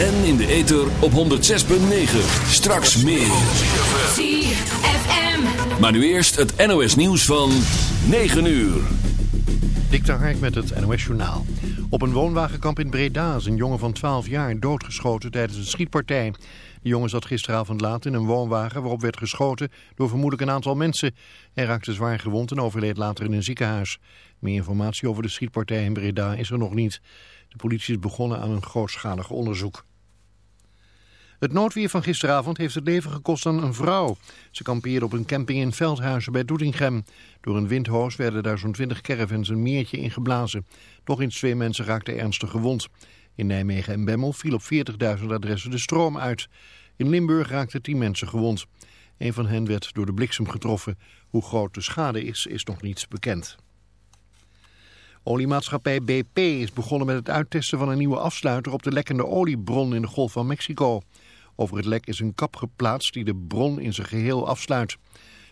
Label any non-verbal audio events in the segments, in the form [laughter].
En in de ether op 106.9. Straks meer. ZFM. Maar nu eerst het NOS nieuws van 9 uur. Dik Hark met het NOS Journaal. Op een woonwagenkamp in Breda is een jongen van 12 jaar doodgeschoten tijdens een schietpartij. De jongen zat gisteravond laat in een woonwagen waarop werd geschoten door vermoedelijk een aantal mensen. Hij raakte zwaar gewond en overleed later in een ziekenhuis. Meer informatie over de schietpartij in Breda is er nog niet. De politie is begonnen aan een grootschalig onderzoek. Het noodweer van gisteravond heeft het leven gekost aan een vrouw. Ze kampeerde op een camping in Veldhuizen bij Doetinchem. Door een windhoos werden daar zo'n 20 caravans een meertje ingeblazen. Nog eens twee mensen raakten ernstig gewond. In Nijmegen en Bemmel viel op 40.000 adressen de stroom uit. In Limburg raakten 10 mensen gewond. Een van hen werd door de bliksem getroffen. Hoe groot de schade is, is nog niet bekend. Oliemaatschappij BP is begonnen met het uittesten van een nieuwe afsluiter op de lekkende oliebron in de Golf van Mexico. Over het lek is een kap geplaatst die de bron in zijn geheel afsluit.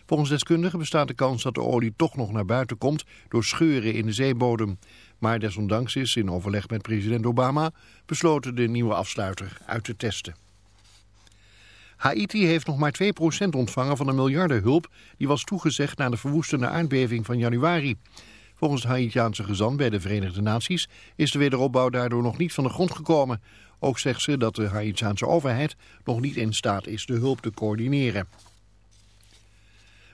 Volgens deskundigen bestaat de kans dat de olie toch nog naar buiten komt door scheuren in de zeebodem. Maar desondanks is in overleg met president Obama besloten de nieuwe afsluiter uit te testen. Haiti heeft nog maar 2% ontvangen van de miljardenhulp die was toegezegd na de verwoestende aardbeving van januari. Volgens de Haitiaanse gezant bij de Verenigde Naties is de wederopbouw daardoor nog niet van de grond gekomen. Ook zegt ze dat de Haitiaanse overheid nog niet in staat is de hulp te coördineren.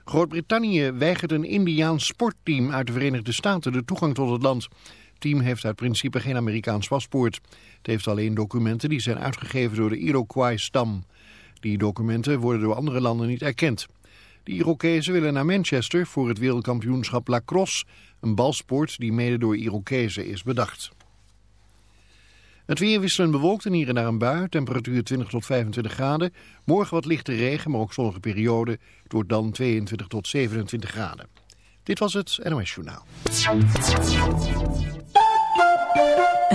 Groot-Brittannië weigert een Indiaans sportteam uit de Verenigde Staten de toegang tot het land. Het team heeft uit principe geen Amerikaans paspoort. Het heeft alleen documenten die zijn uitgegeven door de Iroquois-stam. Die documenten worden door andere landen niet erkend. De Irokezen willen naar Manchester voor het wereldkampioenschap lacrosse, een balsport die mede door Irokezen is bedacht. Het weer wisselend bewolkt en hier en daar een bui. Temperatuur 20 tot 25 graden. Morgen wat lichte regen, maar ook zonnige periode. Het wordt dan 22 tot 27 graden. Dit was het NOS Journaal.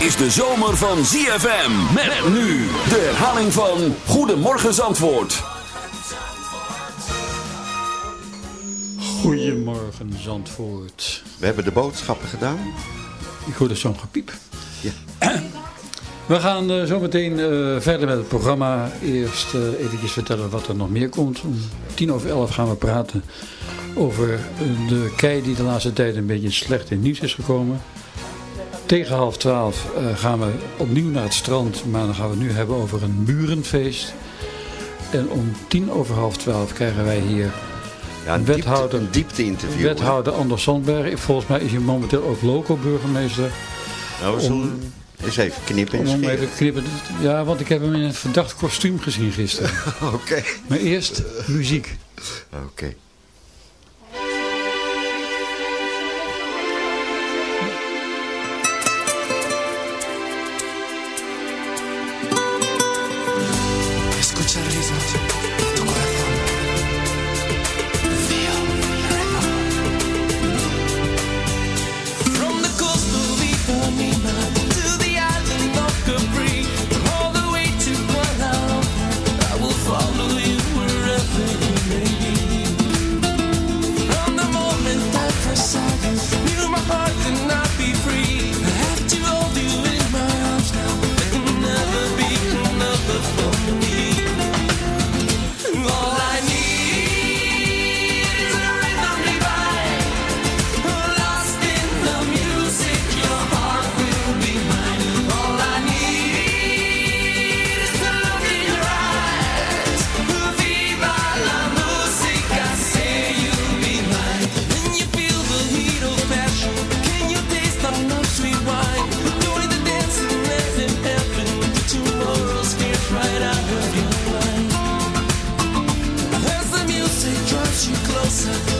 Is de zomer van ZFM. Met nu de herhaling van Goedemorgen Zandvoort. Goedemorgen Zandvoort. We hebben de boodschappen gedaan. Ik hoorde zo'n gepiep. Ja. [clears throat] We gaan eh, zo meteen eh, verder met het programma. Eerst uh, eventjes vertellen wat er nog meer komt. Om tien over elf gaan we praten over de kei die de laatste tijd een beetje slecht in nieuws is gekomen. Tegen half twaalf eh, gaan we opnieuw naar het strand, maar dan gaan we het nu hebben over een burenfeest. En om tien over half twaalf krijgen wij hier Ja, een Wethouder- diepte, een diepte-interview. hè? wethouder Anders Sandberg. Volgens mij is hij momenteel ook loco-burgemeester. Nou, we zullen eens even knippen en Om scheren. even knippen. Ja, want ik heb hem in een verdacht kostuum gezien gisteren. [laughs] Oké. Maar eerst muziek. Oké. your. As the music drives you closer.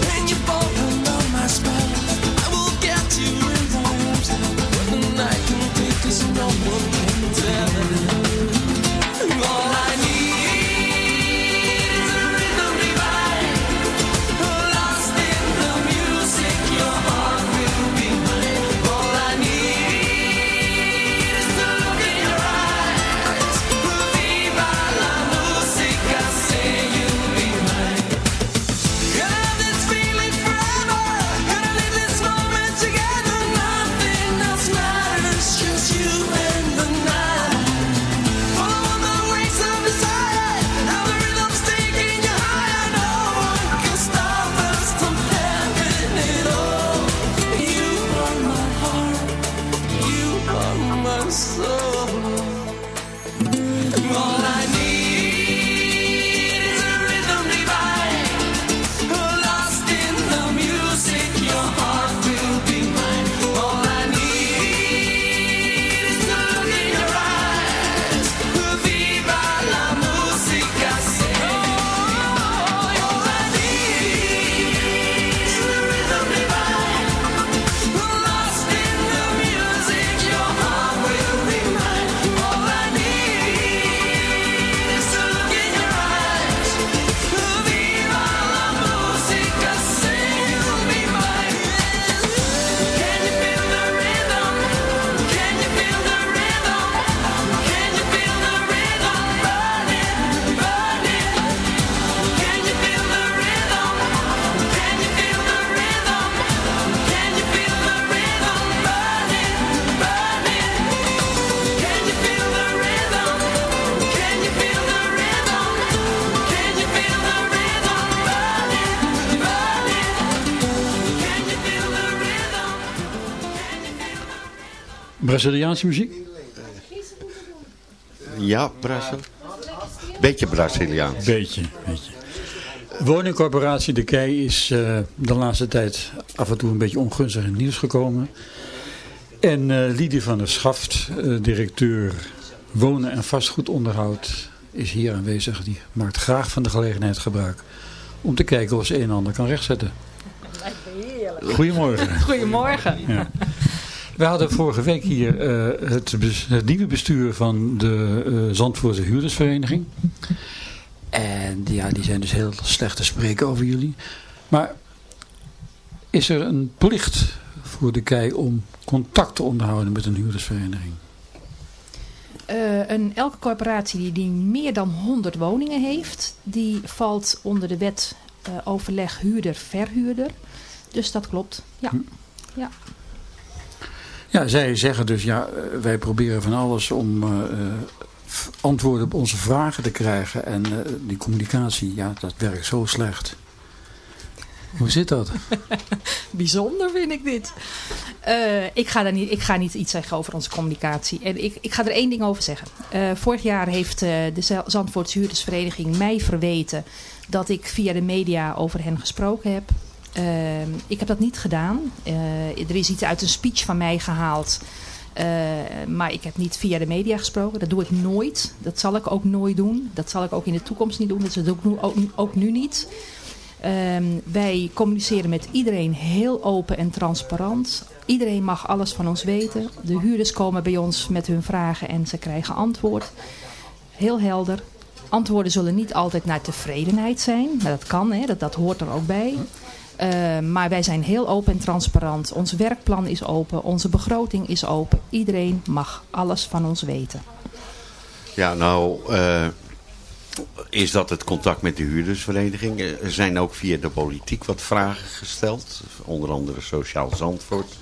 Braziliaanse muziek? Ja, Brazil. Beetje Braziliaans. Beetje, beetje. Woningcorporatie De Kei is eh, de laatste tijd af en toe een beetje ongunstig in het nieuws gekomen. En eh Lidie van der Schaft, eh, directeur wonen en vastgoedonderhoud, is hier aanwezig. Die maakt graag van de gelegenheid gebruik om te kijken of ze een en ander kan rechtzetten. Goedemorgen. Goedemorgen. Ja. We hadden vorige week hier eh, het, nieuwe bestuur van de eh Zandvoortse huurdersvereniging. En ja, die zijn dus heel slecht te spreken over jullie. Maar is er een plicht voor de KEI om contact te onderhouden met een huurdersvereniging? Eh, een, elke corporatie die, die meer dan 100 woningen heeft, die valt onder de wet eh, overleg huurder-verhuurder. Dus dat klopt. Ja. ja. Ja, zij zeggen dus, ja, eh, wij proberen van alles om eh, eh, antwoorden op onze vragen te krijgen. En die communicatie, ja, dat werkt zo slecht. Hoe zit dat? [laughs] Bijzonder vind ik dit. Ik, ga daar niet, ik ga niet iets zeggen over onze communicatie. En ik, ik ga er één ding over zeggen. Vorig jaar heeft de Zandvoortse Huurdersvereniging mij verweten dat ik via de media over hen gesproken heb. Eh, ik heb dat niet gedaan. Eh, er is iets uit een speech van mij gehaald. Eh, maar ik heb niet via de media gesproken. Dat doe ik nooit. Dat zal ik ook nooit doen. Dat zal ik ook in de toekomst niet doen. Dat doe ik nu- ook, ook nu niet. Ehm, wij communiceren met iedereen heel open en transparant. Iedereen mag alles van ons weten. De huurders komen bij ons met hun vragen en ze krijgen antwoord. Heel helder. Antwoorden zullen niet altijd naar tevredenheid zijn. Maar dat kan, hè? Dat, dat hoort er ook bij. Eh, maar wij zijn heel open en transparant. Ons werkplan is open. Onze begroting is open. Iedereen mag alles van ons weten. Ja, nou eh, is dat het contact met de huurdersvereniging. Er zijn ook via de politiek wat vragen gesteld. Onder andere Sociaal Zandvoort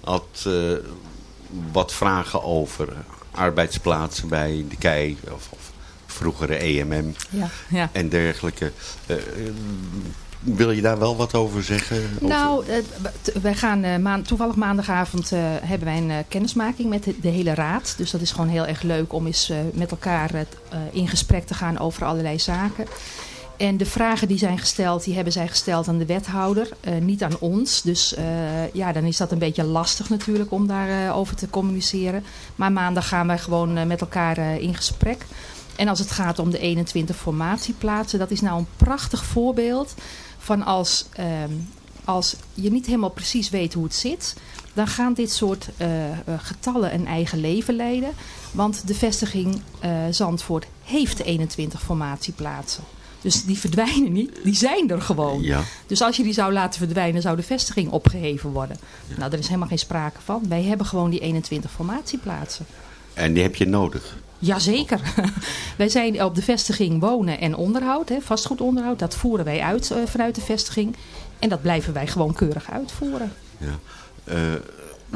had eh, wat vragen over arbeidsplaatsen bij de KEI of, of vroegere EMM Ja, ja. en dergelijke. Eh, wil je daar wel wat over zeggen? Nou, eh, wij gaan eh, maan- toevallig maandagavond eh, hebben wij een kennismaking met de, hele raad. Dus dat is gewoon heel erg leuk om eens met elkaar in gesprek te gaan over allerlei zaken. En de vragen die zijn gesteld, die hebben zij gesteld aan de wethouder, niet aan ons. Dus ja, dan is dat een beetje lastig natuurlijk om daarover over te communiceren. Maar maandag gaan wij gewoon met elkaar in gesprek. En als het gaat om de 21 formatieplaatsen, dat is nou een prachtig voorbeeld van als, ehm, als je niet helemaal precies weet hoe het zit, dan gaan dit soort eh, eh, getallen een eigen leven leiden. Want de vestiging eh, Zandvoort heeft 21 formatieplaatsen. Dus die verdwijnen niet, die zijn er gewoon. Ja. Dus als je die zou laten verdwijnen, zou de vestiging opgeheven worden. Nou, daar is helemaal geen sprake van. Wij hebben gewoon die 21 formatieplaatsen. En die heb je nodig. Jazeker. [laughs] wij zijn op de vestiging wonen en onderhoud, hè, vastgoedonderhoud. Dat voeren wij uit eh, vanuit de vestiging. En dat blijven wij gewoon keurig uitvoeren. Ja. Eh,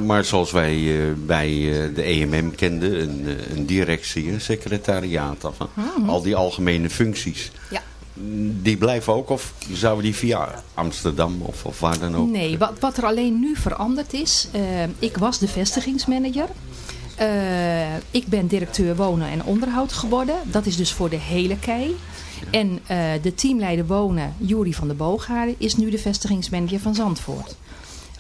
maar zoals wij eh, bij de EMM kenden, een, een directie, een secretariaat, af, Mhm. al die algemene functies. Ja. Die blijven ook of zouden die via Amsterdam of, of waar dan ook? Nee, wat, wat er alleen nu veranderd is. ik was de vestigingsmanager. Eh, ik ben directeur wonen en onderhoud geworden. Dat is dus voor de hele kei. En eh, de teamleider wonen, Juri van der Boogaarden, is nu de vestigingsmanager van Zandvoort.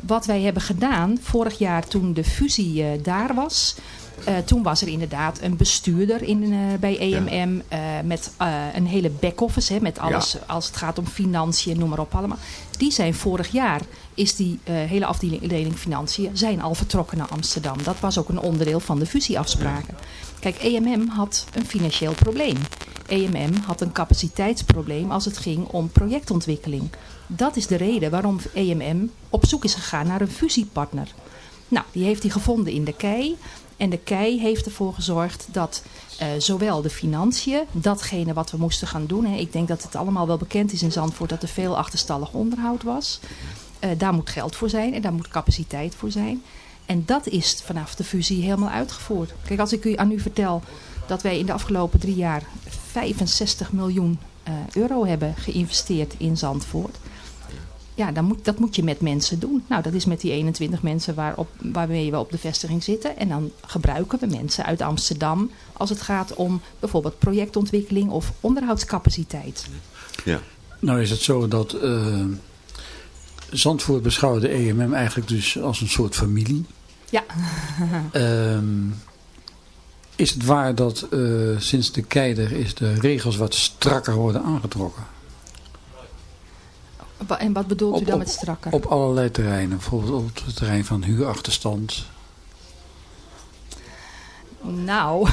Wat wij hebben gedaan, vorig jaar toen de fusie eh, daar was... eh, toen was er inderdaad een bestuurder in, eh, bij EMM eh, met een hele back-office. hè, Met alles Ja. als het gaat om financiën, noem maar op allemaal. Die zijn vorig jaar, is die hele afdeling afdeling financiën, zijn al vertrokken naar Amsterdam. Dat was ook een onderdeel van de fusieafspraken. Kijk, EMM had een financieel probleem. EMM had een capaciteitsprobleem als het ging om projectontwikkeling. Dat is de reden waarom EMM op zoek is gegaan naar een fusiepartner. Nou, die heeft hij gevonden in de KEI. En de KEI heeft ervoor gezorgd dat eh, zowel de financiën, datgene wat we moesten gaan doen. Hè, ik denk dat het allemaal wel bekend is in Zandvoort dat er veel achterstallig onderhoud was. Eh, daar moet geld voor zijn en daar moet capaciteit voor zijn. En dat is vanaf de fusie helemaal uitgevoerd. Kijk, als ik u, aan u vertel dat wij in de afgelopen drie jaar 65 miljoen eh, euro hebben geïnvesteerd in Zandvoort. Ja, dan moet, dat moet je met mensen doen. Nou, dat is met die 21 mensen waarop, waarmee we op de vestiging zitten. En dan gebruiken we mensen uit Amsterdam als het gaat om bijvoorbeeld projectontwikkeling of onderhoudscapaciteit. Ja. Nou is het zo dat eh, Zandvoort beschouwt de EMM eigenlijk dus als een soort familie. Ja. [laughs] Ehm, is het waar dat eh, sinds de keider is de regels wat strakker worden aangetrokken? En wat bedoelt u dan op- met strakker? Op allerlei terreinen. Bijvoorbeeld op het terrein van huurachterstand. Nou,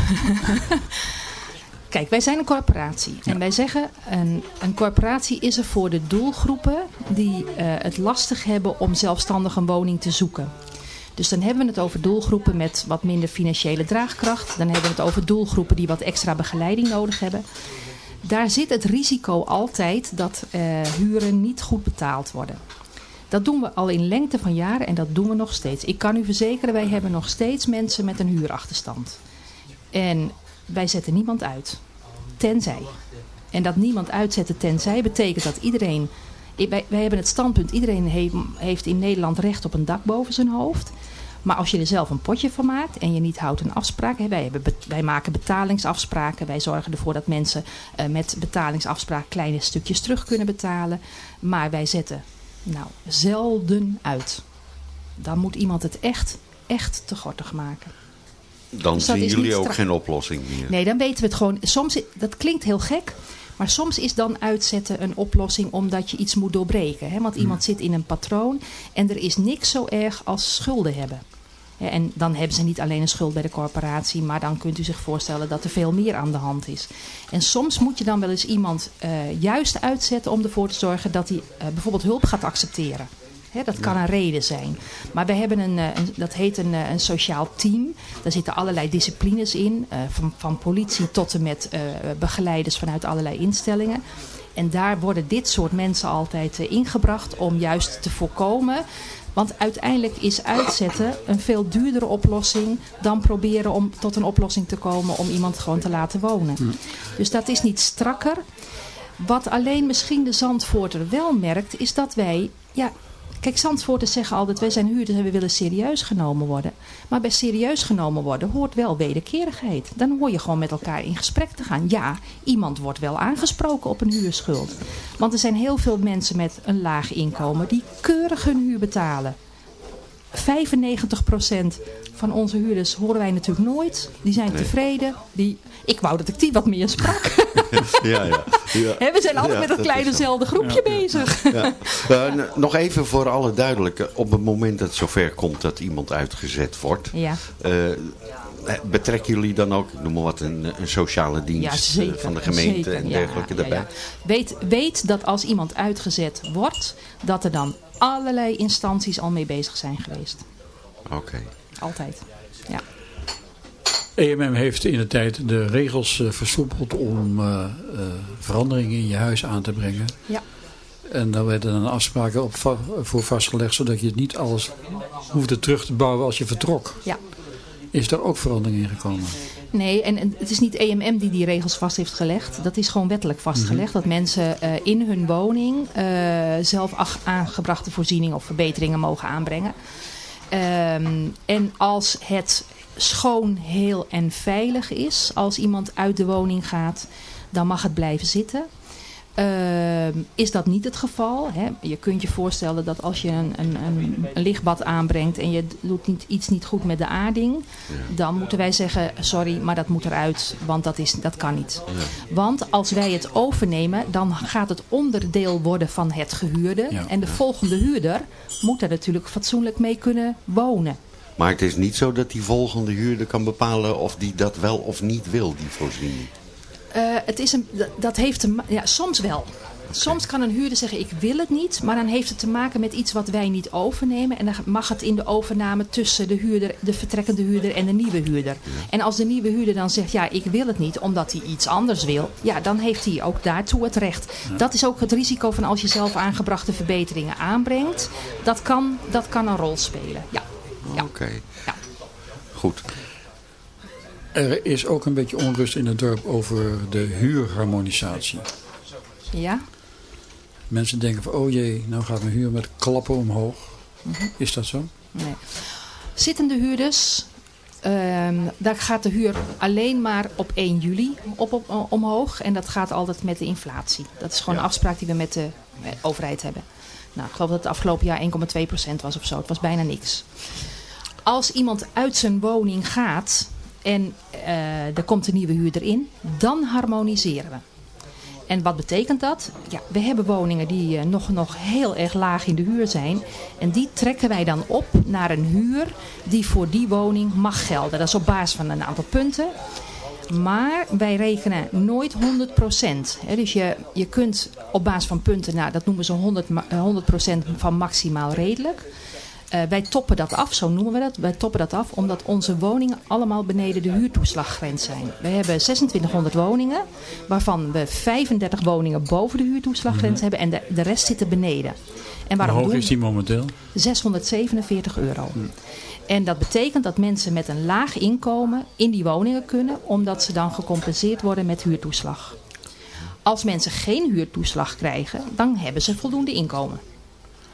[laughs] kijk, wij zijn een corporatie. En wij zeggen, een, een corporatie is er voor de doelgroepen die eh, het lastig hebben om zelfstandig een woning te zoeken. Dus dan hebben we het over doelgroepen met wat minder financiële draagkracht. Dan hebben we het over doelgroepen die wat extra begeleiding nodig hebben. Daar zit het risico altijd dat eh, huren niet goed betaald worden. Dat doen we al in lengte van jaren en dat doen we nog steeds. Ik kan u verzekeren, wij hebben nog steeds mensen met een huurachterstand. En wij zetten niemand uit. Tenzij. En dat niemand uitzetten tenzij betekent dat iedereen... Wij, hebben het standpunt, iedereen he- heeft in Nederland recht op een dak boven zijn hoofd. Maar als je er zelf een potje van maakt en je niet houdt een afspraak. Hè, wij, hebben, wij maken betalingsafspraken. Wij zorgen ervoor dat mensen eh, met betalingsafspraak kleine stukjes terug kunnen betalen. Maar wij zetten nou zelden uit. Dan moet iemand het echt, echt te gortig maken. Dan Dus zien jullie ook geen oplossing meer. Nee, dan weten we het gewoon. Soms, dat klinkt heel gek. Maar soms is dan uitzetten een oplossing omdat je iets moet doorbreken. Hè? Want iemand zit in een patroon en er is niks zo erg als schulden hebben. En dan hebben ze niet alleen een schuld bij de corporatie, maar dan kunt u zich voorstellen dat er veel meer aan de hand is. En soms moet je dan wel eens iemand eh, juist uitzetten om ervoor te zorgen dat hij eh, bijvoorbeeld hulp gaat accepteren. Dat kan een reden zijn. Maar we hebben een, eh, een dat heet een, een sociaal team. Daar zitten allerlei disciplines in. van, van politie tot en met begeleiders vanuit allerlei instellingen. En daar worden dit soort mensen altijd ingebracht om juist te voorkomen. Want uiteindelijk is uitzetten een veel duurdere oplossing dan proberen om tot een oplossing te komen om iemand gewoon te laten wonen. Dus dat is niet strakker. Wat alleen misschien de Zandvoorter wel merkt, is dat wij... Ja, kijk, Zandvoorters zeggen altijd, wij zijn huurders en we willen serieus genomen worden. Maar bij serieus genomen worden hoort wel wederkerigheid. Dan hoor je gewoon met elkaar in gesprek te gaan. Ja, iemand wordt wel aangesproken op een huurschuld. Want er zijn heel veel mensen met een laag inkomen die keurig hun huur betalen. 95% van onze huurders horen wij natuurlijk nooit. Die zijn Nee. tevreden. Die, ik wou dat ik die wat meer sprak. [laughs] ja, ja. ja. We zijn altijd Ja, met dat dat kleine is zo. zelfde groepje bezig. Ja. Eh, n- nog even voor alle duidelijke. Op het moment dat het zover komt dat iemand uitgezet wordt. Ja. eh, betrekken jullie dan ook, ik noem maar wat, een, een sociale dienst Ja, eh, zeker. van de gemeente zeker, en ja, dergelijke ja, daarbij? ja. Weet, weet dat als iemand uitgezet wordt, dat er dan allerlei instanties al mee bezig zijn geweest. Oké. Altijd. Ja. EMM heeft in de tijd de regels eh, versoepeld om eh, eh, veranderingen in je huis aan te brengen. Ja. En daar werden dan afspraken op va- voor vastgelegd, zodat je niet alles hoefde terug te bouwen als je vertrok. Ja. Is er ook verandering in gekomen? Nee, en, en het is niet EMM die die regels vast heeft gelegd. Dat is gewoon wettelijk vastgelegd. Dat mensen eh, in hun woning eh, zelf ach- aangebrachte voorzieningen of verbeteringen mogen aanbrengen. Ehm, en als het schoon, heel en veilig is, als iemand uit de woning gaat, dan mag het blijven zitten. Ehm, is dat niet het geval? Hè? Je kunt je voorstellen dat als je een, een, een, een lichtbad aanbrengt en je doet niet, iets niet goed met de aarding, dan moeten wij zeggen, sorry, maar dat moet eruit, want dat, is, dat kan niet. Want als wij het overnemen, dan gaat het onderdeel worden van het gehuurde. Ja. En de volgende huurder moet er natuurlijk fatsoenlijk mee kunnen wonen. Maar het is niet zo dat die volgende huurder kan bepalen of die dat wel of niet wil, die voorziening. Eh, het is een, dat- heeft te ja, soms wel. Soms kan een huurder zeggen ik wil het niet, maar dan heeft het te maken met iets wat wij niet overnemen. En dan mag het in de overname tussen de, huurder, de vertrekkende huurder en de nieuwe huurder. En als de nieuwe huurder dan zegt ja ik wil het niet omdat hij iets anders wil, ja dan heeft hij ook daartoe het recht. Dat is ook het risico van als je zelf aangebrachte verbeteringen aanbrengt. Dat kan, dat kan een rol spelen. Ja. Oké. Goed. Er is ook een beetje onrust in het dorp over de huurharmonisatie. Ja? Mensen denken van, oh jee, nou gaat mijn huur met klappen omhoog. Mhm. Is dat zo? Nee. Zittende huurders, ehm, daar gaat de huur alleen maar op 1 juli op, op, omhoog. En dat gaat altijd met de inflatie. Dat is gewoon een afspraak die we met de eh, overheid hebben. Nou, ik geloof dat het afgelopen jaar 1,2% was of zo. Het was bijna niks. Als iemand uit zijn woning gaat en eh, er komt een nieuwe huurder in, dan harmoniseren we. En wat betekent dat? Ja, we hebben woningen die eh, nog, nog heel erg laag in de huur zijn. En die trekken wij dan op naar een huur die voor die woning mag gelden. Dat is op basis van een aantal punten. Maar wij rekenen nooit 100%. Hè. Dus je, je kunt op basis van punten, nou, dat noemen ze 100, ma- eh, 100% van maximaal redelijk. Eh, wij toppen dat af, zo noemen we dat. Wij toppen dat af omdat onze woningen allemaal beneden de huurtoeslaggrens zijn. We hebben 2600 woningen, waarvan we 35 woningen boven de huurtoeslaggrens hebben en de, de rest zitten beneden. En Hoe waarom hoog doen is die momenteel? 647 euro. En dat betekent dat mensen met een laag inkomen in die woningen kunnen, omdat ze dan gecompenseerd worden met huurtoeslag. Als mensen geen huurtoeslag krijgen, dan hebben ze voldoende inkomen.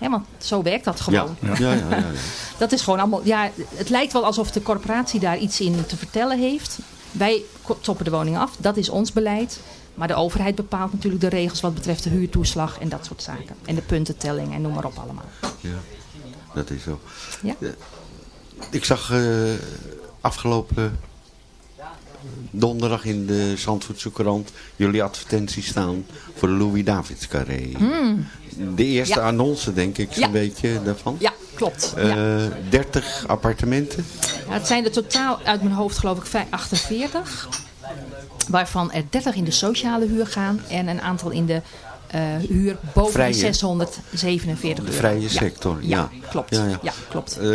Hè, want zo werkt dat gewoon. Ja, ja, ja. [laughs] Dat is gewoon allemaal. Ja, het lijkt wel alsof de corporatie daar iets in te vertellen heeft. Wij toppen de woningen af, dat is ons beleid. Maar de overheid bepaalt natuurlijk de regels wat betreft de huurtoeslag en dat soort zaken. En de puntentelling en noem maar op allemaal. Ja, dat is zo. Ja? Eh, Ik zag eh, afgelopen donderdag in de Zandvoortse krant jullie advertentie staan voor de Louis Davids Carré. Hmm. De eerste Ja. annonce denk ik zo'n Ja. beetje daarvan. Ja, klopt. Eh, ja. 30 appartementen. Ja, het zijn er totaal uit mijn hoofd geloof ik vij- 48. Waarvan er 30 in de sociale huur gaan en een aantal in de eh, huur boven Vrije. de 647 De euro. vrije Ja. sector. Ja, klopt. Ja, klopt. Eh,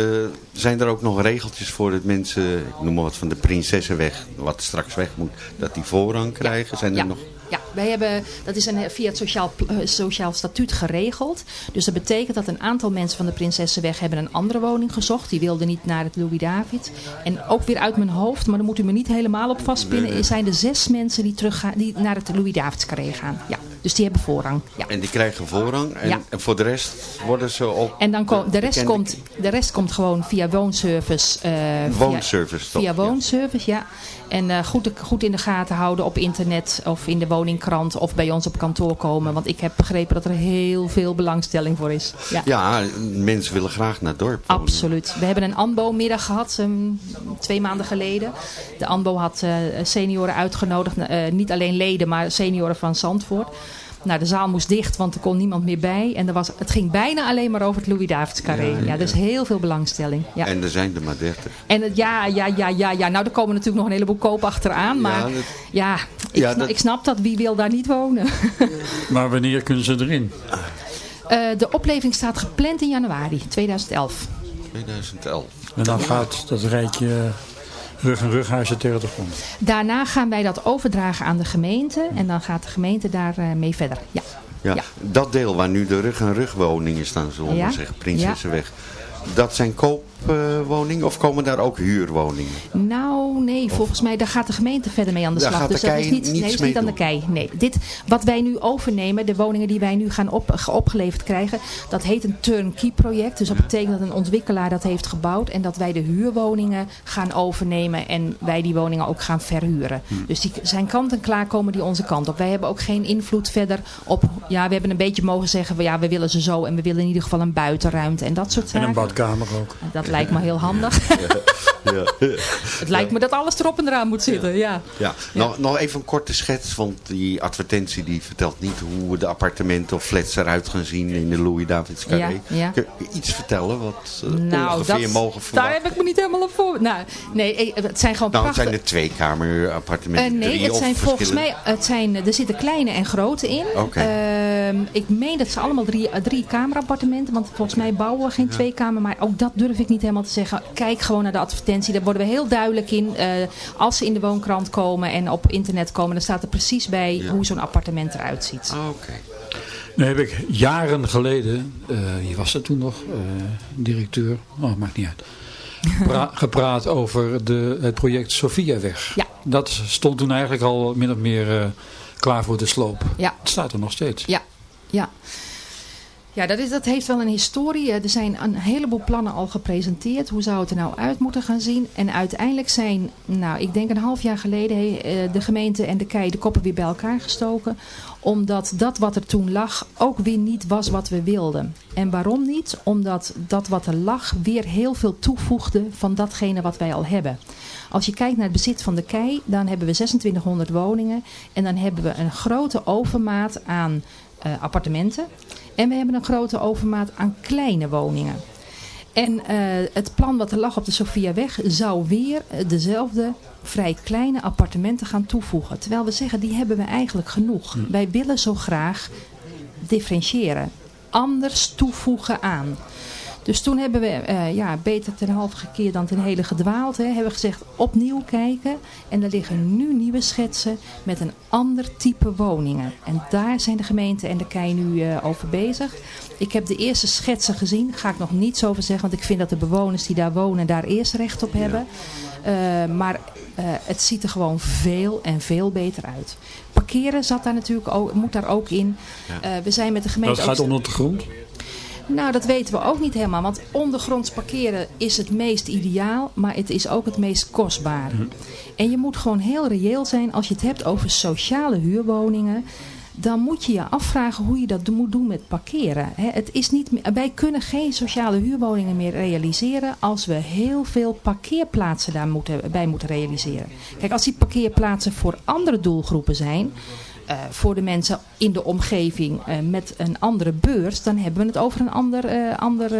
zijn er ook nog regeltjes voor dat mensen, ik noem maar wat van de Prinsessenweg, wat straks weg moet, dat die voorrang krijgen? Zijn er nog... Ja, wij hebben, dat is een, via het sociaal, eh, sociaal statuut geregeld. Dus dat betekent dat een aantal mensen van de Prinsessenweg hebben een andere woning gezocht. Die wilden niet naar het Louis David. En ook weer uit mijn hoofd, maar daar moet u me niet helemaal op vastpinnen. Nee. Er zijn er zes mensen die, teruggaan, die naar het Louis Davids carré gaan. Ja, dus die hebben voorrang. Ja. En die krijgen voorrang. En, Ja. en voor de rest worden ze op... En dan komt de, rest komt, de rest komt gewoon via woonservice. eh, Woonservice via, toch? Via Ja. woonservice, ja. En eh, goed, goed in de gaten houden op internet of in de woningkrant of bij ons op kantoor komen. Want ik heb begrepen dat er heel veel belangstelling voor is. Ja. Ja, mensen willen graag naar het dorp wonen. Absoluut. We hebben een ANBO-middag gehad, ehm, twee maanden geleden. De ANBO had eh, senioren uitgenodigd, eh, niet alleen leden, maar senioren van Zandvoort. Nou, de zaal moest dicht, want er kon niemand meer bij. En er was, het ging bijna alleen maar over het Louis Davids carré. Ja, Ja, ja. dus heel veel belangstelling. Ja. En er zijn er maar 30. En het, ja, ja, ja, ja, ja. Nou, er komen natuurlijk nog een heleboel koop achteraan. Maar dat- ja, ik, Ja, sna- dat- ik snap dat. Wie wil daar niet wonen? [laughs] Maar wanneer kunnen ze erin? Eh, de opleving staat gepland in januari 2011. 2011. En dan gaat dat rijtje rug en rughuizen tegen de grond. Daarna gaan wij dat overdragen aan de gemeente. En dan gaat de gemeente daar eh, mee verder. Ja. Ja, Ja. dat deel waar nu de rug- en rugwoningen staan, zullen we Ja. zeggen, Prinsessenweg. Dat zijn koopwoningen of komen daar ook huurwoningen? Nou, nee, volgens mij daar gaat de gemeente verder mee aan de Daar slag. gaat de dus dat KEI is niet, niets nee, is niet aan de kei. Nee, dit, wat wij nu overnemen, de woningen die wij nu gaan op, ge- opgeleverd krijgen, dat heet een turnkey project. Dus dat betekent dat een ontwikkelaar dat heeft gebouwd en dat wij de huurwoningen gaan overnemen en wij die woningen ook gaan verhuren. Hmm. Dus die zijn kant en klaar komen die onze kant op. Wij hebben ook geen invloed verder op, ja, we hebben een beetje mogen zeggen, van, ja, we willen ze zo en we willen in ieder geval een buitenruimte en dat soort En zaken. een badkamer ook. Dat lijkt me heel handig. [laughs] Ja. Het lijkt me dat alles erop en eraan moet zitten, ja. Ja, Nog, nog even een korte schets, want die advertentie die vertelt niet hoe de appartementen of flats eruit gaan zien in de Louis Davids Carré. Kun je iets vertellen wat uh, Nou, ongeveer dat, mogen daar verwachten? heb ik me niet helemaal op voor. Nou, nee, het zijn gewoon Nou, het prachtige... zijn de tweekamer appartementen. Eh, nee, het zijn volgens mij, het zijn, er zitten kleine en grote in. Oké. Ehm, ik meen dat ze allemaal drie, drie kamerappartementen, want volgens mij bouwen we geen twee kamer, maar ook dat durf ik niet helemaal te zeggen. Kijk gewoon naar de advertentie, daar worden we heel duidelijk in. Eh, als ze in de woonkrant komen en op internet komen, dan staat er precies bij Ja. hoe zo'n appartement eruit ziet. Ah, Oké. Nu heb ik jaren geleden, eh je was er toen nog, eh, directeur, oh maakt niet uit, [laughs] pra- gepraat over de, het project Sophiaweg. Ja. Dat stond toen eigenlijk al min of meer eh, klaar voor de sloop. Ja. Het staat er nog steeds. Ja. Ja. Ja, dat, is, dat heeft wel een historie. Er zijn een heleboel plannen al gepresenteerd. Hoe zou het er nou uit moeten gaan zien? En uiteindelijk zijn, nou, ik denk een half jaar geleden... eh, de gemeente en de KEI de koppen weer bij elkaar gestoken. Omdat dat wat er toen lag ook weer niet was wat we wilden. En waarom niet? Omdat dat wat er lag weer heel veel toevoegde van datgene wat wij al hebben. Als je kijkt naar het bezit van de KEI, dan hebben we 2600 woningen. En dan hebben we een grote overmaat aan eh, appartementen. En we hebben een grote overmaat aan kleine woningen. En eh, het plan wat er lag op de Sophiaweg zou weer eh, dezelfde vrij kleine appartementen gaan toevoegen. Terwijl we zeggen, die hebben we eigenlijk genoeg. Wij willen zo graag differentiëren. Anders toevoegen aan. Dus toen hebben we, eh, ja, beter ten halve gekeerd dan ten hele gedwaald. Hè, hebben we gezegd, opnieuw kijken. En er liggen nu nieuwe schetsen met een ander type woningen. En daar zijn de gemeente en de KEI nu eh, over bezig. Ik heb de eerste schetsen gezien. Daar ga ik nog niets over zeggen. Want ik vind dat de bewoners die daar wonen daar eerst recht op hebben. Eh, maar eh, het ziet er gewoon veel en veel beter uit. Parkeren zat daar natuurlijk ook, moet daar ook in. Eh, we zijn met de gemeente... Dat gaat onder de grond? Nou, dat weten we ook niet helemaal. Want ondergronds parkeren is het meest ideaal, maar het is ook het meest kostbaar. En je moet gewoon heel reëel zijn als je het hebt over sociale huurwoningen. Dan moet je je afvragen hoe je dat moet doen met parkeren. Het is niet, wij kunnen geen sociale huurwoningen meer realiseren als we heel veel parkeerplaatsen daar moeten, bij moeten realiseren. Kijk, als die parkeerplaatsen voor andere doelgroepen zijn, eh, voor de mensen in de omgeving eh, met een andere beurs, dan hebben we het over een ander, eh, ander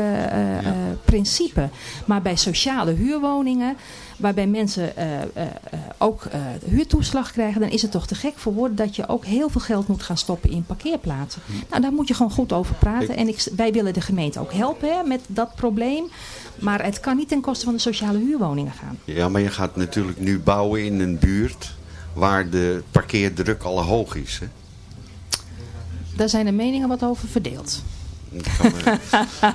principe. Maar bij sociale huurwoningen, waarbij mensen ook huurtoeslag krijgen, dan is het toch te gek voor woorden dat je ook heel veel geld moet gaan stoppen in parkeerplaatsen. Nou, daar moet je gewoon goed over praten. En ik, wij willen de gemeente ook helpen hè, met dat probleem. Maar het kan niet ten koste van de sociale huurwoningen gaan. Ja, maar je gaat natuurlijk nu bouwen in een buurt waar de parkeerdruk al hoog is. Hè? Daar zijn de meningen wat over verdeeld. We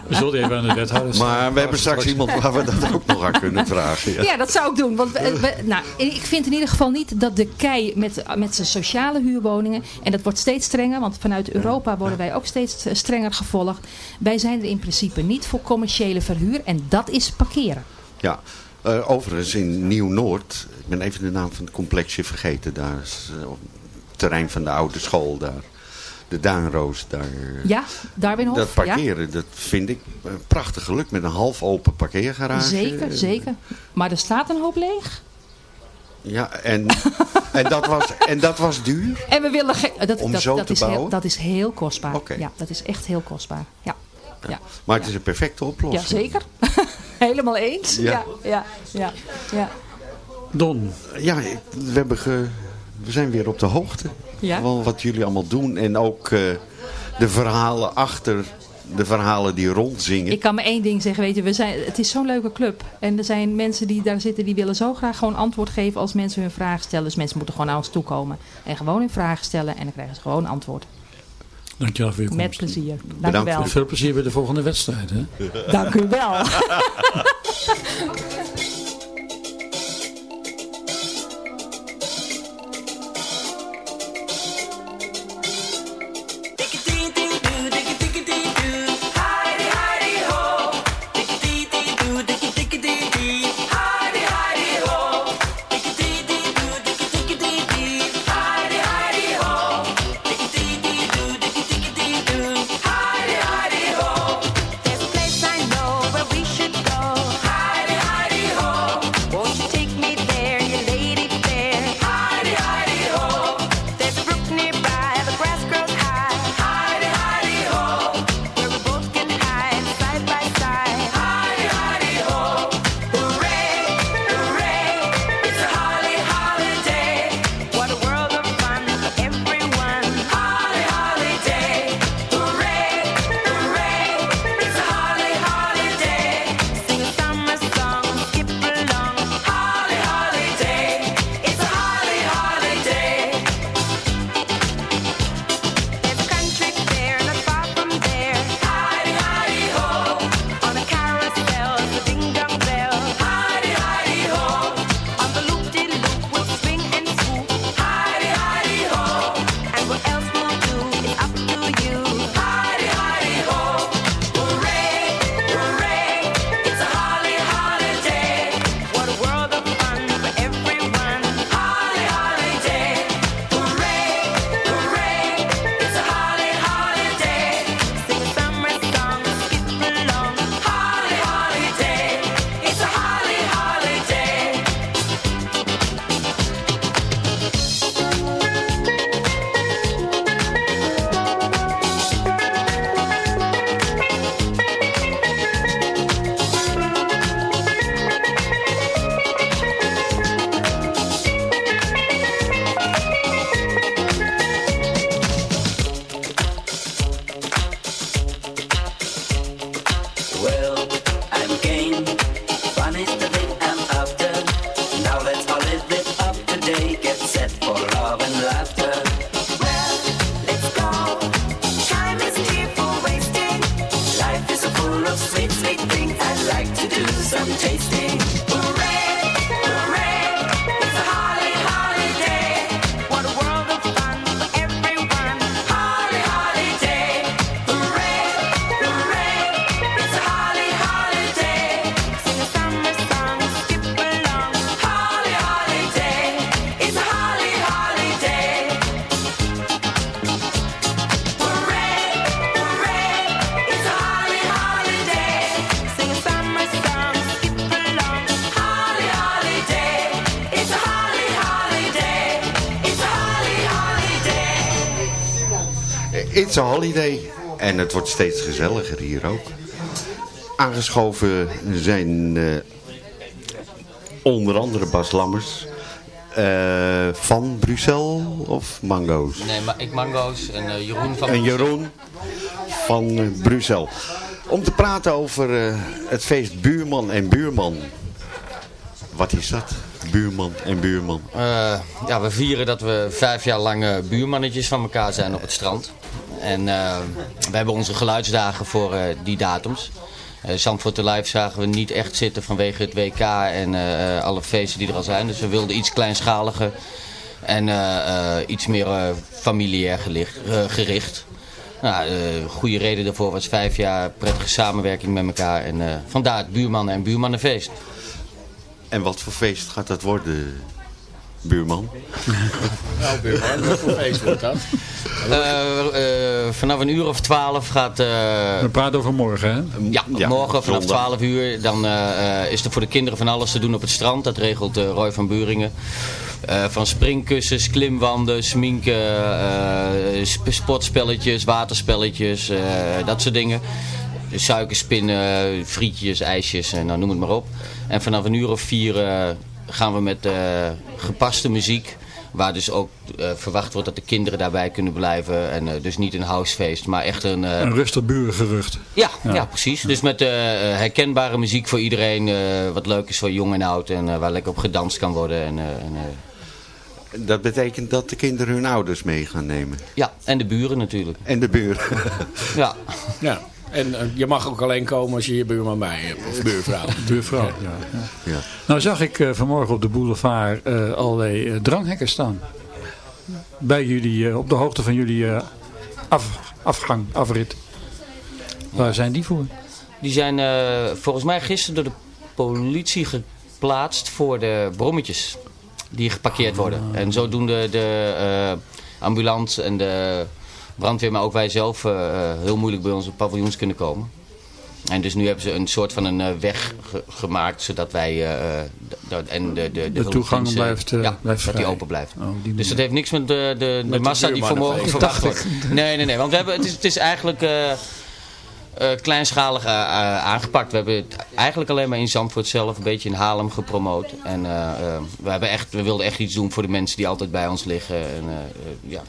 [laughs] zullen even aan de wethouders Maar we hebben straks iemand waar we dat ook nog aan kunnen vragen. Ja. Ja, dat zou ik doen. Want we- we- nou, ik vind in ieder geval niet dat de kei met, met zijn sociale huurwoningen... en dat wordt steeds strenger, want vanuit Europa worden wij ook steeds strenger gevolgd. Wij zijn er in principe niet voor commerciële verhuur en dat is parkeren. Ja, eh, overigens in Nieuw-Noord, ik ben even de naam van het complexje vergeten. Daar is eh, op het terrein van de oude school daar. De Duinroos daar. Ja, Darwinhof. Dat parkeren, dat vind ik een prachtig geluk met een half open parkeergarage. zeker, zeker. Maar er staat een hoop leeg. Ja, en, [laughs] en, dat, was, en dat was duur? En we willen. Dat, Om dat, zo dat te is heel, bouwen? dat is heel kostbaar. Ja, dat is echt heel kostbaar. Ja, ja. Maar het is een perfecte ja oplossing. zeker. [laughs] Helemaal eens. Ja. Ja, ja, ja. ja. Don. Ja, we, hebben ge, we zijn weer op de hoogte Ja. van wat jullie allemaal doen. En ook eh, de verhalen achter de verhalen die rondzingen. Ik kan me één ding zeggen, weet je, we zijn, het is zo'n leuke club. En er zijn mensen die daar zitten, die willen zo graag gewoon antwoord geven als mensen hun vragen stellen. Dus mensen moeten gewoon naar ons toe komen en gewoon hun vragen stellen en dan krijgen ze gewoon antwoord. Dankjewel voor je komst. Met plezier. Dank u Bedankt wel. Veel plezier bij de volgende wedstrijd. Hè? Dank u wel. [laughs] It's a holiday. En het wordt steeds gezelliger hier ook. Aangeschoven zijn eh, onder andere Bas Lammers. eh, van Brussel of Mango's? Nee, maar ik Mango's en eh, Jeroen van... En Jeroen van Brussel. Om te praten over het feest Buurman en Buurman. Wat is dat? Buurman en Buurman. Ja, we vieren dat we vijf jaar lang buurmannetjes van elkaar zijn op het strand. En eh, we hebben onze geluidsdagen voor eh, die datums. Eh Zandvoort Live zagen we niet echt zitten vanwege het WK en alle feesten die er al zijn. Dus we wilden iets kleinschaliger en iets meer familiair gericht. Nou, goede reden daarvoor was vijf jaar prettige samenwerking met elkaar. En vandaar het buurmannen en buurmannenfeest. En wat voor feest gaat dat worden, buurman? Nou, buurman, [laughs] wat voor feest wordt dat? Eh, eh, vanaf een uur of twaalf gaat... eh, We praten over morgen, hè? ja, Ja, morgen vanaf zondag. 12 uur. Dan eh, eh, is er voor de kinderen van alles te doen op het strand. Dat regelt Roy van Buringen. Eh, van springkussens, klimwanden, sminken, eh, sp- sportspelletjes, waterspelletjes, eh, dat soort dingen. Suikerspinnen, frietjes, ijsjes en nou, noem het maar op. En vanaf een uur of vier eh, gaan we met eh, gepaste muziek. Waar dus ook eh, verwacht wordt dat de kinderen daarbij kunnen blijven. En eh, dus niet een housefeest, maar echt een... eh, Een rustig burengerucht. ja, ja. Ja. precies. Dus met herkenbare muziek voor iedereen. eh, wat leuk is voor jong en oud. En waar lekker op gedanst kan worden. En, eh, en, eh, Dat betekent dat de kinderen hun ouders mee gaan nemen. ja, en de buren natuurlijk. En de buren. Ja. Ja. En eh, je mag ook alleen komen als je je buurman bij hebt. Of buurvrouw. [laughs] Buurvrouw, ja. ja. Ja. Nou zag ik eh, vanmorgen op de boulevard eh allerlei eh, dranghekken staan. Bij jullie, eh, op de hoogte van jullie eh, af, afgang, afrit. Waar zijn die voor? Die zijn eh, volgens mij gisteren door de politie geplaatst voor de brommetjes. Die geparkeerd worden. En zodoende de eh ambulance en de brandweer, maar ook wij zelf eh, eh, heel moeilijk bij onze paviljoens kunnen komen. En dus nu hebben ze een soort van een eh, weg ge- gemaakt, zodat wij eh, eh, en de, de, De toegang blijft, eh, ja, blijft dat die vrij. open blijft. Oh, die dus dat heeft niks met de, de, massa die vanmorgen verwacht wordt. Nee, nee, nee. Want we hebben, het, is, het is eigenlijk eh, eh, kleinschalig aangepakt. We hebben het eigenlijk alleen maar in Zandvoort zelf, een beetje in Haarlem gepromoot. En eh, eh, we, hebben echt, we wilden echt iets doen voor de mensen die altijd bij ons liggen. En ja,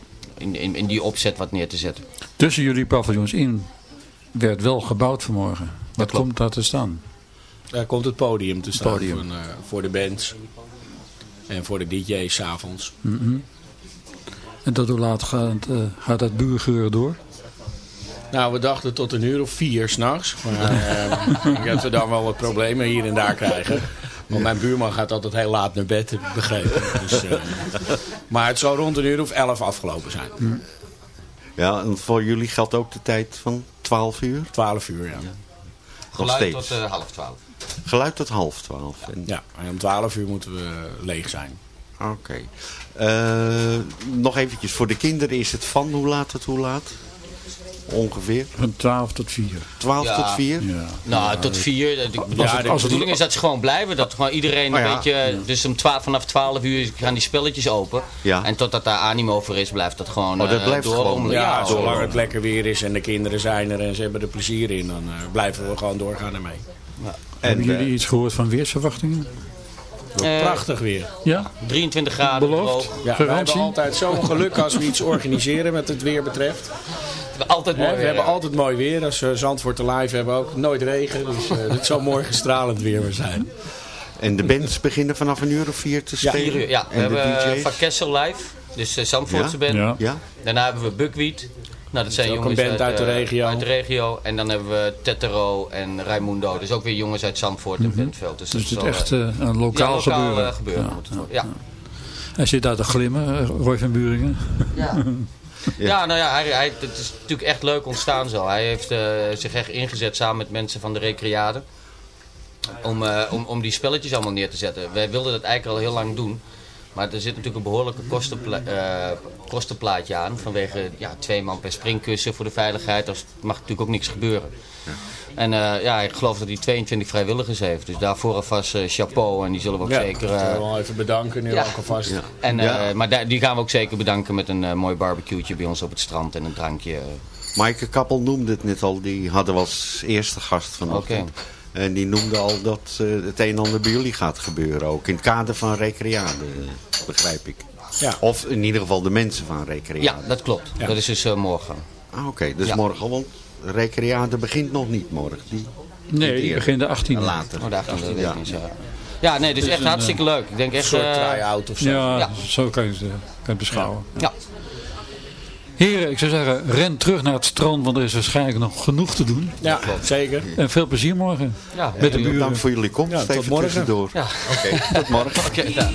in, in, in die opzet wat neer te zetten. Tussen jullie paviljoens in werd wel gebouwd vanmorgen. Wat komt daar te staan? Daar komt het podium te staan Podium. Eh, voor de bands. En voor de DJ's 's avonds. Mhm. En tot hoe laat gaat, eh, gaat dat buurgeur door? Nou, we dachten tot een uur of vier s'nachts. Maar eh, [laughs] ik denk dat we dan wel wat problemen hier en daar krijgen. Want mijn buurman gaat altijd heel laat naar bed, heb ik begrepen. Dus, eh, maar het zou rond een uur of elf afgelopen zijn. Ja, en voor jullie geldt ook de tijd van 12 uur? 12 uur, ja. Nog Geluid tot eh, half twaalf. Geluid tot half 12. En- Ja, en om 12 uur moeten we leeg zijn. Oké. Eh, nog eventjes, voor de kinderen is het van hoe laat tot hoe laat? Ongeveer? Van 12 tot 4. 12 Ja. tot 4? Ja. Nou, tot vier. De, bedoeling is dat ze gewoon blijven. Dat gewoon iedereen Oh een ja. beetje... Dus om 12, vanaf 12 uur gaan die spelletjes open. Ja. En totdat daar animo voor is, blijft dat gewoon Oh, dat eh, blijft door. gewoon. om- Ja, ja, zolang het lekker weer is en de kinderen zijn er en ze hebben er plezier in, dan eh, blijven we gewoon doorgaan ermee. Hebben En, jullie eh, iets gehoord van weersverwachtingen? Eh, Prachtig weer. Ja? 23 graden Beloofd? droog. Ja, we hebben altijd zo'n geluk als we iets organiseren met het weer betreft. Altijd mooi we weer, hebben ja. altijd mooi weer. Als we Zandvoort te live hebben ook nooit regen. Dus eh het zou morgen stralend weer weer zijn. en de bands beginnen vanaf een uur of vier te Ja, spelen? Vier uur, ja. We en de hebben eh, DJ's? Van Kessel live. Dus uh, Zandvoortse Ja? band. Ja. Ja? Daarna hebben we Buckwheat. Nou, dat zijn jongens een band uit de eh, regio. Uit de regio. En dan hebben we Tetero en Raimundo. Dus ook weer jongens uit Zandvoort en Bentveld. Dus, Dus dat het is echt eh, eh, een lokaal, ja, lokaal gebeuren. gebeuren. Ja, moet het worden. ja. Hij zit daar te glimmen, Roy van Buringen. Ja. [laughs] Ja, nou ja, hij, hij, het is natuurlijk echt leuk ontstaan zo. Hij heeft zich echt ingezet samen met mensen van de recreade. Om, om, om die spelletjes allemaal neer te zetten. Wij wilden dat eigenlijk al heel lang doen. Maar er zit natuurlijk een behoorlijke kostenpla eh, kostenplaatje aan. Vanwege ja, twee man per springkussen voor de veiligheid. Er mag natuurlijk ook niks gebeuren. En eh, ja, ik geloof dat hij 22 vrijwilligers heeft. Dus daarvoor alvast eh, chapeau. En die zullen we ook Ja, zeker... dat willen we wel even bedanken nu ja. ook alvast. en, eh, Ja. Maar daar- die gaan we ook zeker bedanken met een eh, mooi barbecue'tje bij ons op het strand en een drankje. Maaike Kappel noemde het net al. Die hadden we als eerste gast vanochtend. En die noemde al dat eh, het een en ander bij jullie gaat gebeuren. Ook in het kader van Recreade, eh, begrijp ik. Ja. Of in ieder geval de mensen van Recreade. Ja, dat klopt. Ja. Dat is dus eh, morgen. Ah, Oké, dus Ja. morgen. Want Recreade begint nog niet morgen. Die, Nee, die begint de 18e. Later. Oh, daar gaan we Ja. niet zeggen. Ja, nee, dus Het is echt een, hartstikke leuk. Ik denk Een echt... soort eh, try-out of zo. Ja, Ja. zo kan je het, eh, kan je het beschouwen. ja. Heren, ik zou zeggen, ren terug naar het strand, want er is waarschijnlijk nog genoeg te doen. Ja, zeker. En veel plezier morgen. Ja, Met de Bedankt buren. voor jullie komst. Ja, tot morgen. tussendoor. Ja. Oké, tot morgen. [laughs] Oké, ja.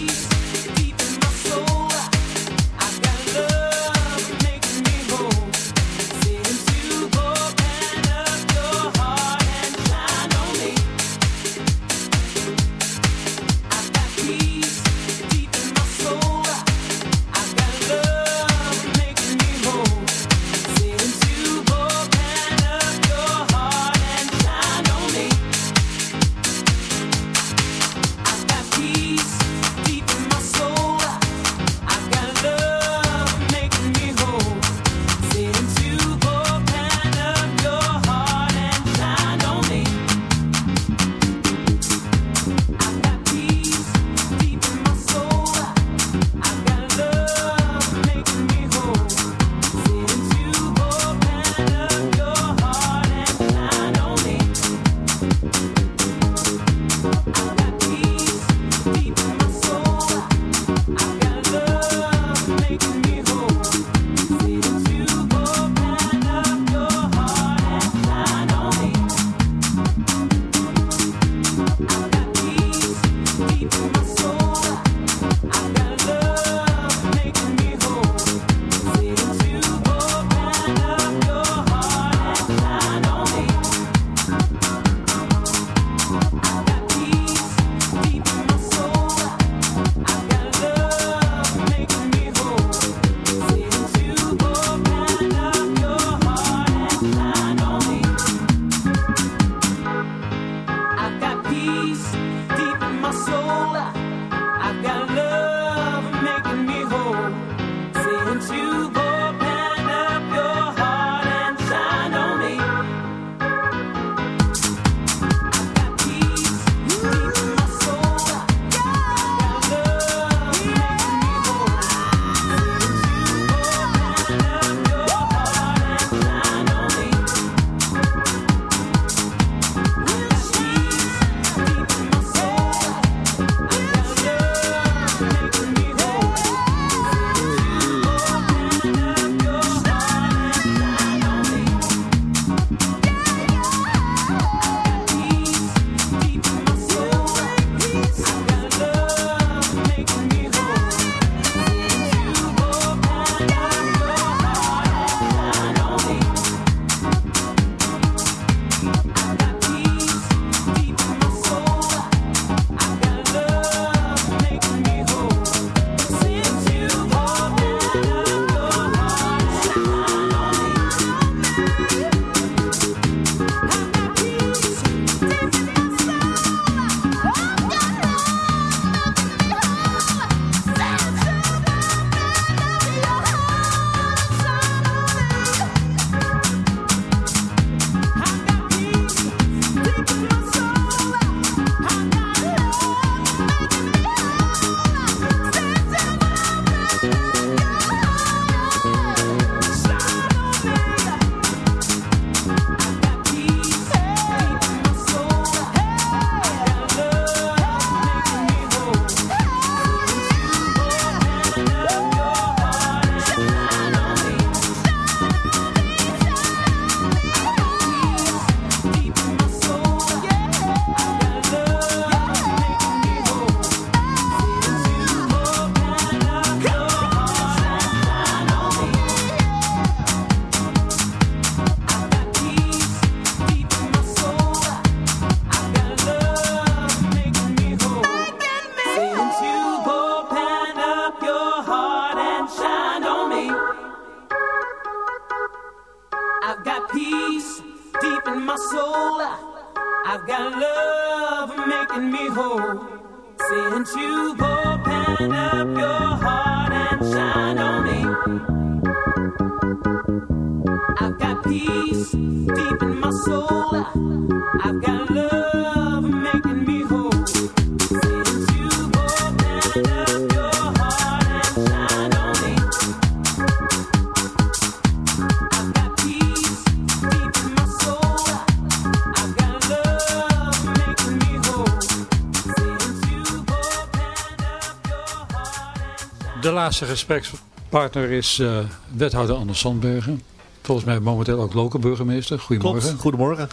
Laatste gesprekspartner is eh, wethouder Anders Sandbergen. Volgens mij momenteel ook lokale burgemeester. Goedemorgen. Klopt, goedemorgen.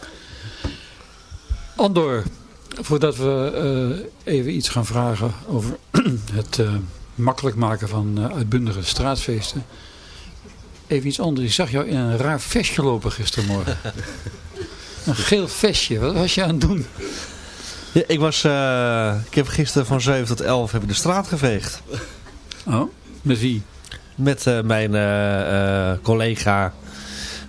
Andor, voordat we eh, even iets gaan vragen over [clears throat] het eh, makkelijk maken van uitbundige straatfeesten. Even iets anders. Ik zag jou in een raar vestje lopen gistermorgen. [laughs] een geel vestje. Wat was je aan het doen? Ja, ik, was, ik heb gisteren van 7 tot 11 heb ik de straat geveegd. Oh, met wie? Met eh, mijn eh, eh, collega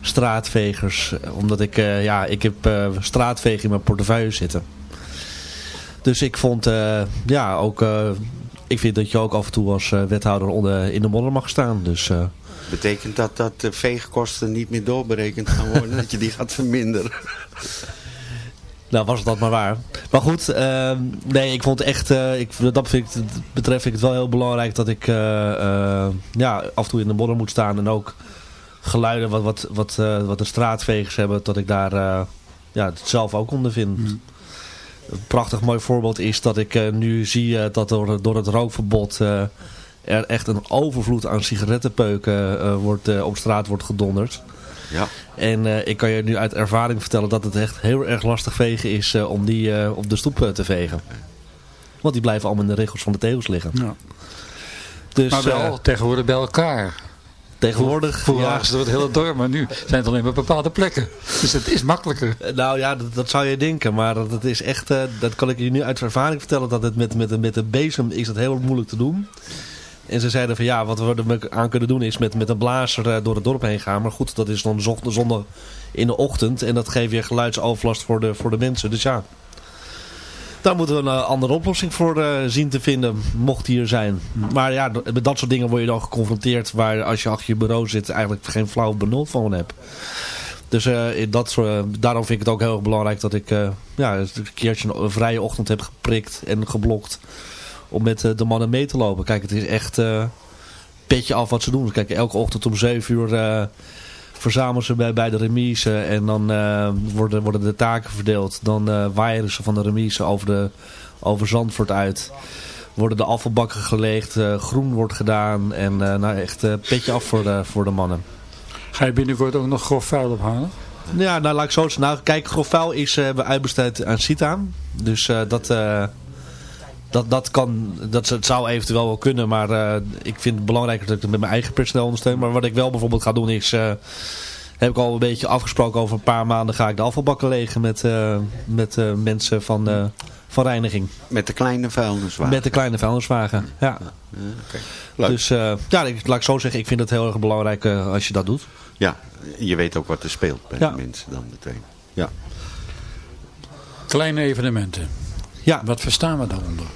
straatvegers. Omdat ik, eh, ja, ik heb eh straatvegen in mijn portefeuille zitten. Dus ik vond, eh, ja, ook... eh, ik vind dat je ook af en toe als wethouder onder, in de modder mag staan. Dus... eh, Betekent dat dat de veegkosten niet meer doorberekend gaan worden? [laughs] dat je die gaat verminderen? Nou, was dat maar waar. Maar goed, ehm, nee, ik vond echt, eh, ik, dat vind ik, betreft ik het wel heel belangrijk dat ik eh, eh, ja, af en toe in de modder moet staan. En ook geluiden wat, wat, wat, wat de straatvegers hebben, dat ik daar ja, het zelf ook onder vind. Een prachtig mooi voorbeeld is dat ik nu zie dat door, door het rookverbod er echt een overvloed aan sigarettenpeuken wordt, op straat wordt gedonderd. Ja. En eh, ik kan je nu uit ervaring vertellen dat het echt heel erg lastig vegen is eh, om die eh, op de stoep te vegen. Want die blijven allemaal in de regels van de tegels liggen. Ja. Dus, maar wel tegenwoordig bij elkaar. Tegenwoordig, Vroeger ja. lagen ze door het hele dorp, maar nu zijn het alleen maar bepaalde plekken. Dus het is makkelijker. Nou ja, dat, dat zou je denken. Maar dat is echt, eh, dat kan ik je nu uit ervaring vertellen. Dat het met, met, met de bezem is dat heel moeilijk te doen. En ze zeiden van ja, wat we er aan kunnen doen is met, met een blazer eh, door het dorp heen gaan. Maar goed, dat is dan zondag, in de ochtend. En dat geeft weer geluidsoverlast voor de, voor de mensen. Dus ja, daar moeten we een eh, andere oplossing voor eh, zien te vinden. Mocht die er zijn. Maar ja, met dat soort dingen word je dan geconfronteerd. Waar als je achter je bureau zit eigenlijk geen flauw benul van hebt. Dus in dat, daarom vind ik het ook heel erg belangrijk dat ik ja, een keertje een vrije ochtend heb geprikt en geblokt. Om met eh, de mannen mee te lopen. Kijk, het is echt eh, petje af wat ze doen. Kijk, elke ochtend om 7 uur eh, verzamelen ze bij, bij de remise. En dan worden, worden de taken verdeeld. Dan waaieren ze van de remise over, de, over Zandvoort uit. Worden de afvalbakken geleegd. groen wordt gedaan. En nou echt petje af voor de, voor de mannen. Ga je binnenkort ook nog grof vuil ophalen? Ja, nou laat ik zo zeggen. Nou, kijk, grof vuil is uitbesteed aan CITA. Dus dat, dat, dat kan, dat het zou eventueel wel kunnen. Maar eh, ik vind het belangrijker dat ik het met mijn eigen personeel ondersteun. Maar wat ik wel bijvoorbeeld ga doen is... eh, heb ik al een beetje afgesproken over een paar maanden ga ik de afvalbakken legen met, eh, met eh, mensen van, eh, van reiniging. Met de kleine vuilniswagen? Met de kleine vuilniswagen, ja. oké. Leuk. Dus eh, ja, ik, laat ik zo zeggen, ik vind het heel erg belangrijk als je dat doet. Ja, je weet ook wat er speelt bij Ja. de mensen dan meteen. Ja. Kleine evenementen. Ja. Wat verstaan we daaronder?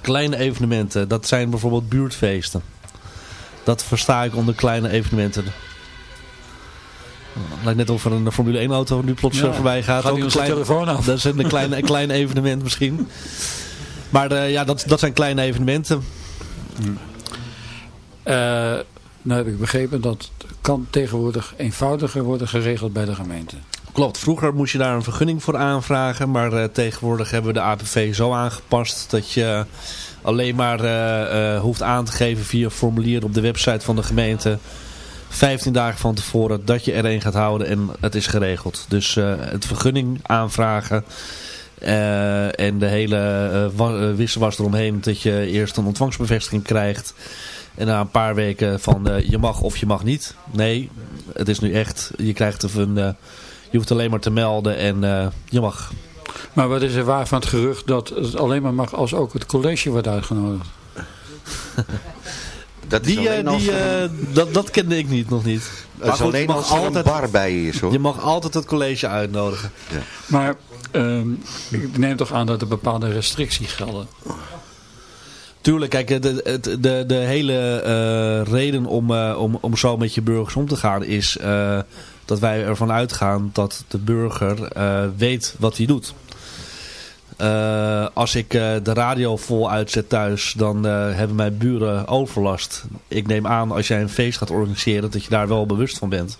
Kleine evenementen, dat zijn bijvoorbeeld buurtfeesten. Dat versta ik onder kleine evenementen. Het lijkt net of er een Formule 1 auto nu plots Ja, eh, voorbij gaat. gaat Ook een klein, telefoon af. Dat is een klein, een klein [laughs] evenement misschien. Maar eh, ja, dat, dat zijn kleine evenementen. Eh, nou heb ik begrepen dat het kan tegenwoordig eenvoudiger worden geregeld bij de gemeente. Klopt, vroeger moest je daar een vergunning voor aanvragen. Maar eh, tegenwoordig hebben we de APV zo aangepast dat je alleen maar eh, eh, hoeft aan te geven via formulier op de website van de gemeente. 15 dagen van tevoren dat je er een gaat houden en het is geregeld. Dus het vergunning aanvragen en de hele eh, wisselwas eromheen dat je eerst een ontvangstbevestiging krijgt. En na een paar weken van je mag of je mag niet. Nee, het is nu echt, je krijgt een... je hoeft alleen maar te melden en eh, je mag. Maar wat is er waar van het gerucht dat het alleen maar mag als ook het college wordt uitgenodigd? [laughs] Dat is Die, eh, alleen als die, eh, dat, dat kende ik niet, nog niet. Dat is goed, alleen je mag als er een bar bij is, hoor. Je mag altijd het college uitnodigen. Maar ehm, ik neem toch aan dat er bepaalde restricties gelden. Tuurlijk, kijk, de, de, de, de hele eh, reden om, eh, om, om zo met je burgers om te gaan is eh, dat wij ervan uitgaan dat de burger eh, weet wat hij doet. Eh, als ik eh, de radio vol uitzet thuis, dan hebben mijn buren overlast. Ik neem aan als jij een feest gaat organiseren dat je daar wel bewust van bent.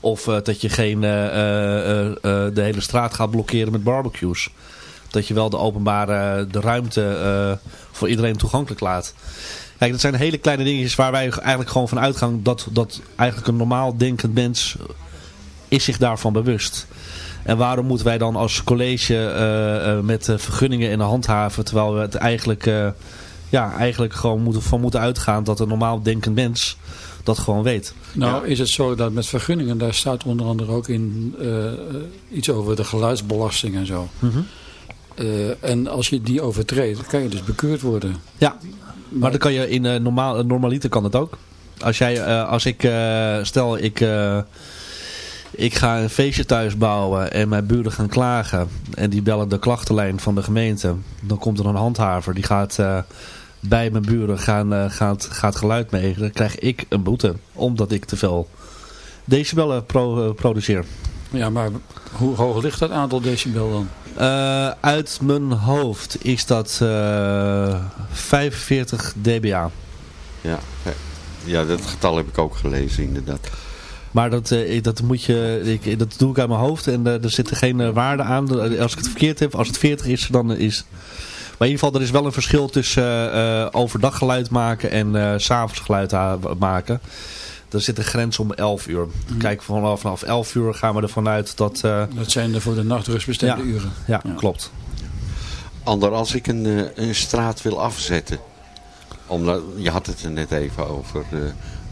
Of dat je geen de hele straat gaat blokkeren met barbecues. Dat je wel de openbare de ruimte voor iedereen toegankelijk laat. Kijk, dat zijn hele kleine dingetjes waar wij eigenlijk gewoon van uitgaan dat, dat eigenlijk een normaal denkend mens is zich daarvan bewust. En waarom moeten wij dan als college eh, eh, met vergunningen in de hand haven, terwijl we het eigenlijk, eh, ja, eigenlijk gewoon moeten, van moeten uitgaan dat een normaal denkend mens dat gewoon weet. Nou is het zo dat met vergunningen, daar staat onder andere ook in iets over de geluidsbelasting en zo. Mhm. En als je die overtreedt, kan je dus bekeurd worden. Ja, maar dan kan je in uh, normaal, normaliter kan het ook. Als jij, eh, als ik, eh, stel ik, eh, ik ga een feestje thuis bouwen en mijn buren gaan klagen en die bellen de klachtenlijn van de gemeente, dan komt er een handhaver die gaat eh, bij mijn buren gaan, eh, gaat, gaat geluid mee. Dan krijg ik een boete omdat ik te veel decibellen pro, eh, produceer. Ja, maar hoe hoog ligt dat aantal decibel dan? Eh, uit mijn hoofd is dat eh 45 dBA. Ja, ja, dat getal heb ik ook gelezen inderdaad. Maar dat, eh, dat, moet je, ik, dat doe ik uit mijn hoofd en eh, er zit geen eh, waarde aan. Als ik het verkeerd heb, als het 40 is, dan is... Maar in ieder geval, er is wel een verschil tussen eh, eh, overdag geluid maken en eh, s s'avonds geluid maken. Er zit een grens om 11 uur. Kijk, vanaf, vanaf 11 uur gaan we ervan uit dat... eh, Dat zijn de voor de nachtrust bestemde Ja. uren. ja, klopt. Ander, als ik een, eh, een straat wil afzetten. Omdat, je had het er net even over. eh,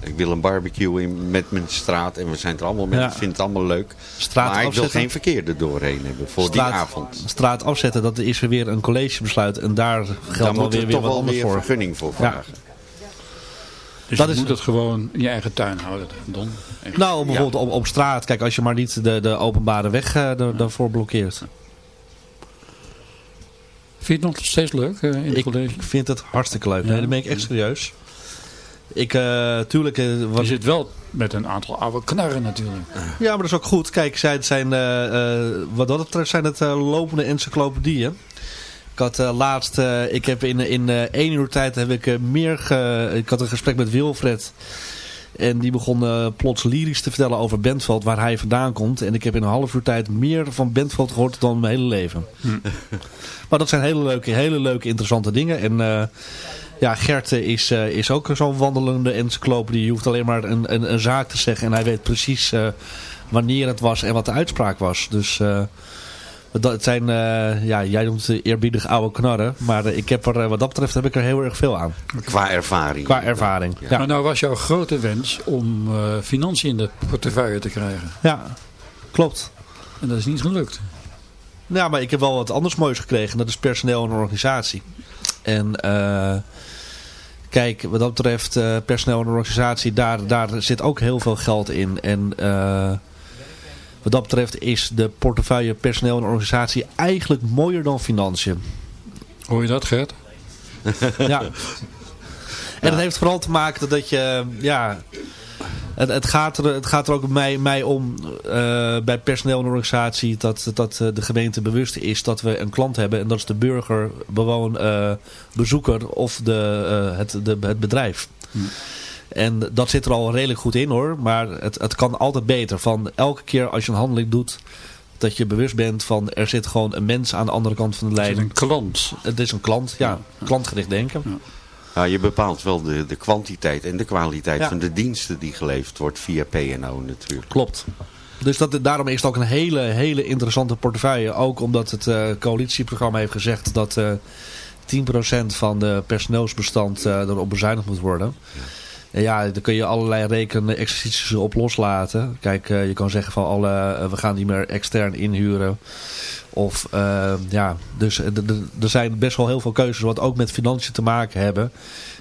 ik wil een barbecue in, met mijn straat. En we zijn er allemaal mee. Ja. Ik vind het allemaal leuk. Straat maar ik wil afzetten? geen verkeer er doorheen hebben. Voor straat, die avond. straat afzetten, dat is er weer een collegebesluit. En daar geldt moeten weer, we weer toch wat wel anders voor. vergunning voor Ja. Dus Dat je is- moet het gewoon in je eigen tuin houden, Don. Echt. Nou, bijvoorbeeld op, op straat. Kijk, als je maar niet de, de openbare weg eh, daarvoor blokkeert. Vind je het nog steeds leuk eh, in het Ik college? vind het hartstikke leuk. Nee, dat ben ik echt serieus. Ik, eh, tuurlijk... Je zit wel met een aantal oude knarren natuurlijk. ja, maar dat is ook goed. Kijk, zij, zijn, wat dat betreft zijn het lopende encyclopedieën. Ik had eh, laatst, eh, ik heb in, in eh, één uur tijd heb ik meer, ge, ik had een gesprek met Wilfred. En die begon plots lyrisch te vertellen over Bentveld, waar hij vandaan komt. En ik heb in een half uur tijd meer van Bentveld gehoord dan mijn hele leven. Maar dat zijn hele leuke, hele leuke, interessante dingen. En ja, Gert is, is ook zo'n wandelende encyclopedie. Je hoeft alleen maar een, een, een zaak te zeggen. En hij weet precies wanneer het was en wat de uitspraak was. Dus dat het zijn, eh, ja, jij noemt het eerbiedig oude knarren. Maar eh, ik heb er, eh, wat dat betreft heb ik er heel erg veel aan. Qua ervaring. Qua ervaring. Ja, Maar nou was jouw grote wens om eh, financiën in de portefeuille te krijgen. ja klopt. En dat is niet gelukt. Ja, maar ik heb wel wat anders moois gekregen. Dat is personeel en organisatie. En eh, kijk, wat dat betreft, eh, personeel en organisatie, daar, daar zit ook heel veel geld in. En eh, wat dat betreft is de portefeuille personeel en organisatie eigenlijk mooier dan financiën. Hoor je dat, Gert? [laughs] Ja. En dat heeft vooral te maken dat je, ja, het, het, gaat, er, het gaat er ook mij, mij om eh, bij personeel en organisatie dat, dat eh, de gemeente bewust is dat we een klant hebben. En dat is de burger, bewoon, eh, bezoeker of de, eh, het, de, het bedrijf. En dat zit er al redelijk goed in hoor. Maar het, het kan altijd beter. Van elke keer als je een handeling doet, dat je bewust bent van er zit gewoon een mens aan de andere kant van de lijn. Het is een klant. Het is een klant, ja. Klantgericht denken. Ja, je bepaalt wel de, de kwantiteit en de kwaliteit Ja. van de diensten die geleverd wordt via PNO natuurlijk. Klopt. Dus dat, daarom is het ook een hele, hele interessante portefeuille. Ook omdat het eh, coalitieprogramma heeft gezegd dat eh 10% van de personeelsbestand eh, erop bezuinigd moet worden. En ja, daar kun je allerlei rekenexercities op loslaten. Kijk, eh, je kan zeggen van alle, eh, we gaan niet meer extern inhuren. Of eh, ja, dus eh, er zijn best wel heel veel keuzes wat ook met financiën te maken hebben.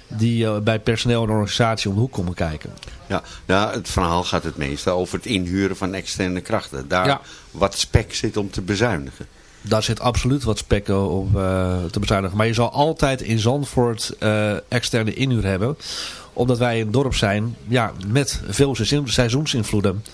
Die bij personeel en organisatie om de hoek komen kijken. Ja, ja, het verhaal gaat het meeste over het inhuren van externe krachten. Daar Ja. wat spek zit om te bezuinigen. Daar zit absoluut wat spek op eh, te bezuinigen. Maar je zal altijd in Zandvoort externe inhuur hebben. Omdat wij een dorp zijn ja, met veel seizoen- seizoensinvloeden.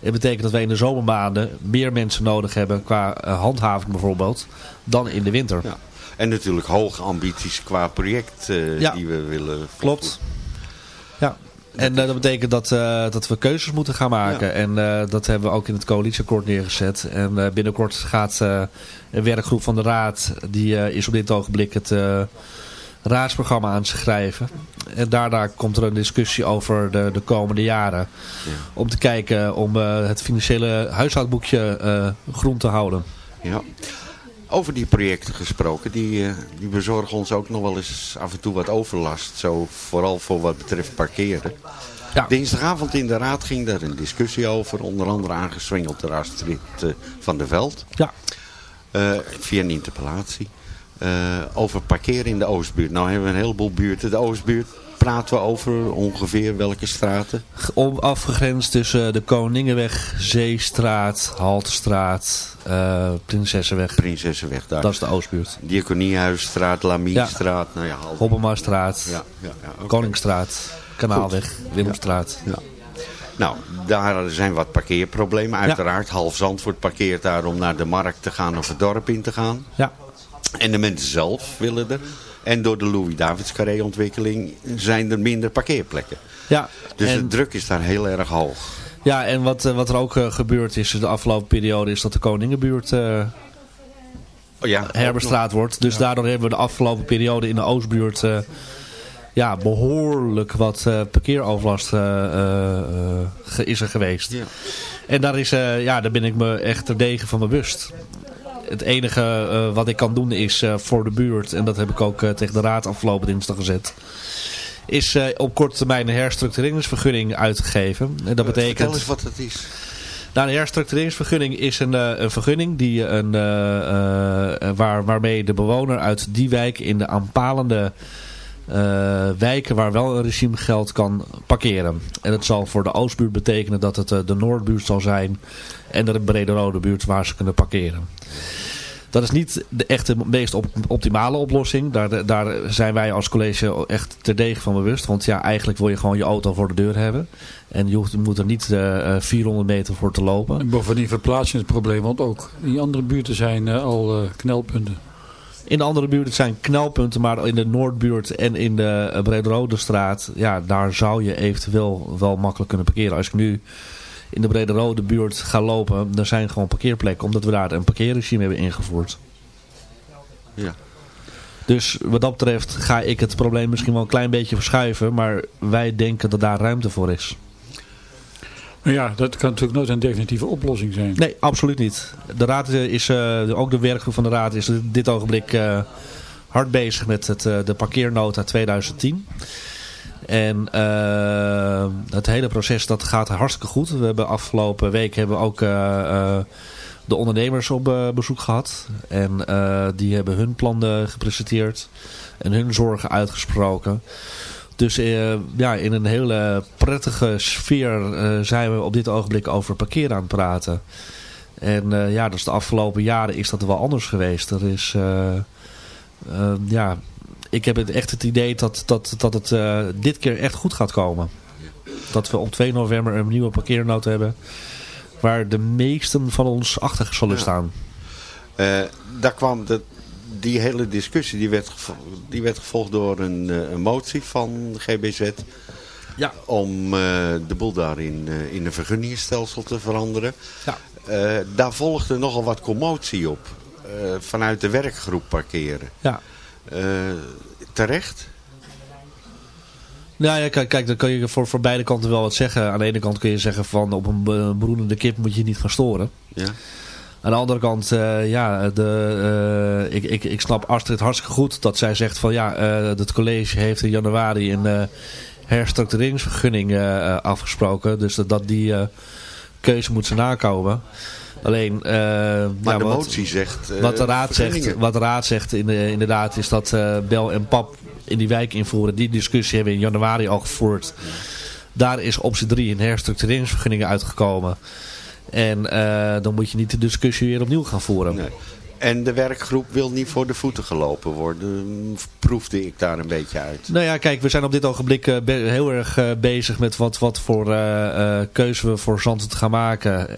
Het betekent dat wij in de zomermaanden meer mensen nodig hebben qua eh, handhaving bijvoorbeeld. Dan in de winter. Ja. En natuurlijk hoge ambities qua project eh, Ja. die we willen Klopt. Ja. En eh, dat betekent dat, dat we keuzes moeten gaan maken. En dat hebben we ook in het coalitieakkoord neergezet. En binnenkort gaat een werkgroep van de Raad, die is op dit ogenblik het raadsprogramma aan het schrijven. En daarna komt er een discussie over de, de komende jaren. Om te kijken om eh, het financiële huishoudboekje eh groen te houden. Ja. Over die projecten gesproken, die, eh, die bezorgen ons ook nog wel eens af en toe wat overlast. Zo vooral voor wat betreft parkeren. Ja. Dinsdagavond in de raad ging daar een discussie over. Onder andere aangeswengeld door Astrid van der Veld. Ja. Via een interpellatie. Eh, over parkeren in de Oostbuurt. Nou hebben we een heleboel buurten. De Oostbuurt praten we over ongeveer welke straten. Om, afgegrensd tussen de Koningenweg, Zeestraat, Haltestraat, eh Prinsessenweg. Prinsessenweg daar. Dat is de Oostbuurt. Diakoniehuisstraat, Lamiestraat. Nou ja, Hobbemastraat, Ja, ja, ja, oké. Koningsstraat, Kanaalweg, Willemstraat. Ja. Nou, daar zijn wat parkeerproblemen. Uiteraard, half Zandvoort parkeert daar om naar de markt te gaan of het dorp in te gaan. Ja. En de mensen zelf willen er. En door de Louis-Davids Carré ontwikkeling zijn er minder parkeerplekken. Ja, Dus en- de druk is daar heel erg hoog. Ja, en wat, eh, wat er ook eh, gebeurd is de afgelopen periode is dat de Koningenbuurt eh Oh ja, herbestraat wordt. Dus daardoor hebben we de afgelopen periode in de Oostbuurt ja, behoorlijk wat parkeeroverlast is er geweest. Ja. En daar, is, ja, daar ben ik me echt terdege van bewust. Het enige eh, wat ik kan doen is eh, voor de buurt, en dat heb ik ook eh, tegen de raad afgelopen dinsdag gezet, is op korte termijn een herstructureringsvergunning uitgegeven. En dat betekent... Vertel eens wat het is. Nou, een herstructureringsvergunning is een, een vergunning die een, waar, waarmee de bewoner uit die wijk in de aanpalende eh, wijken waar wel een regime geldt kan parkeren. En dat zal voor de Oostbuurt betekenen dat het eh, de Noordbuurt zal zijn en de Brede Rode buurt waar ze kunnen parkeren. Dat is niet de echte meest op- optimale oplossing. Daar, daar zijn wij als college echt terdege van bewust. Want ja, eigenlijk wil je gewoon je auto voor de deur hebben. En je, moet er niet eh, eh, 400 meter voor te lopen. En bovendien verplaats je het probleem, want ook in andere buurten zijn al knelpunten. In de andere buurten zijn knelpunten, maar in de Noordbuurt en in de Brederode straat, ja, daar zou je eventueel wel makkelijk kunnen parkeren. Als ik nu in de Brederode buurt ga lopen, er zijn gewoon parkeerplekken, omdat we daar een parkeerregime hebben ingevoerd. Ja. Dus wat dat betreft ga ik het probleem misschien wel een klein beetje verschuiven, maar wij denken dat daar ruimte voor is. Ja, dat kan natuurlijk nooit een definitieve oplossing zijn. Nee, absoluut niet. De raad eh, is, eh, ook de werkgroep van de raad is dit ogenblik eh, hard bezig met het, de parkeernota 2010. En het hele proces dat gaat hartstikke goed. We hebben afgelopen week hebben ook de ondernemers op bezoek gehad. En die hebben hun plannen gepresenteerd. En hun zorgen uitgesproken. Dus eh, ja, in een hele prettige sfeer eh, zijn we op dit ogenblik over parkeren aan het praten. En eh, ja, dus de afgelopen jaren is dat wel anders geweest. Er is, ja, ik heb het echt het idee dat, dat, dat het dit keer echt goed gaat komen. Dat we op 2 november een nieuwe parkeernoot hebben. Waar de meesten van ons achter zullen staan. Daar kwam de, die hele discussie, die werd, die werd gevolgd door een, eh, een motie van GBZ. Ja. Om eh, de boel daarin in, in een vergunningenstelsel te veranderen. Ja. Eh, daar volgde nogal wat commotie op. eh, vanuit de werkgroep parkeren. Ja. Eh, terecht? Nou ja, kijk, kijk dan kun je voor, voor beide kanten wel wat zeggen. Aan de ene kant kun je zeggen van op een broedende kip moet je niet gaan storen. Ja. Aan de andere kant, eh, ja, de, eh, ik, ik, ik snap Astrid hartstikke goed dat zij zegt van ja, eh, het college heeft in januari een, herstructureringsvergunning afgesproken. Dus dat, dat die keuze moet ze nakomen. Alleen, eh, Maar ja, de wat- motie zegt... eh, wat de raad zegt, wat de raad zegt in, de- inderdaad is dat Bel en Pap in die wijk invoeren. Die discussie hebben we in januari al gevoerd. Daar is optie 3 een herstructureringsvergunningen uitgekomen. En eh, dan moet je niet de discussie weer opnieuw gaan voeren. Nee. En de werkgroep wil niet voor de voeten gelopen worden. Proefde ik daar een beetje uit. Nou ja, kijk, we zijn op dit ogenblik eh, heel erg eh, bezig met wat, wat voor keuze we voor Zandvoort gaan maken.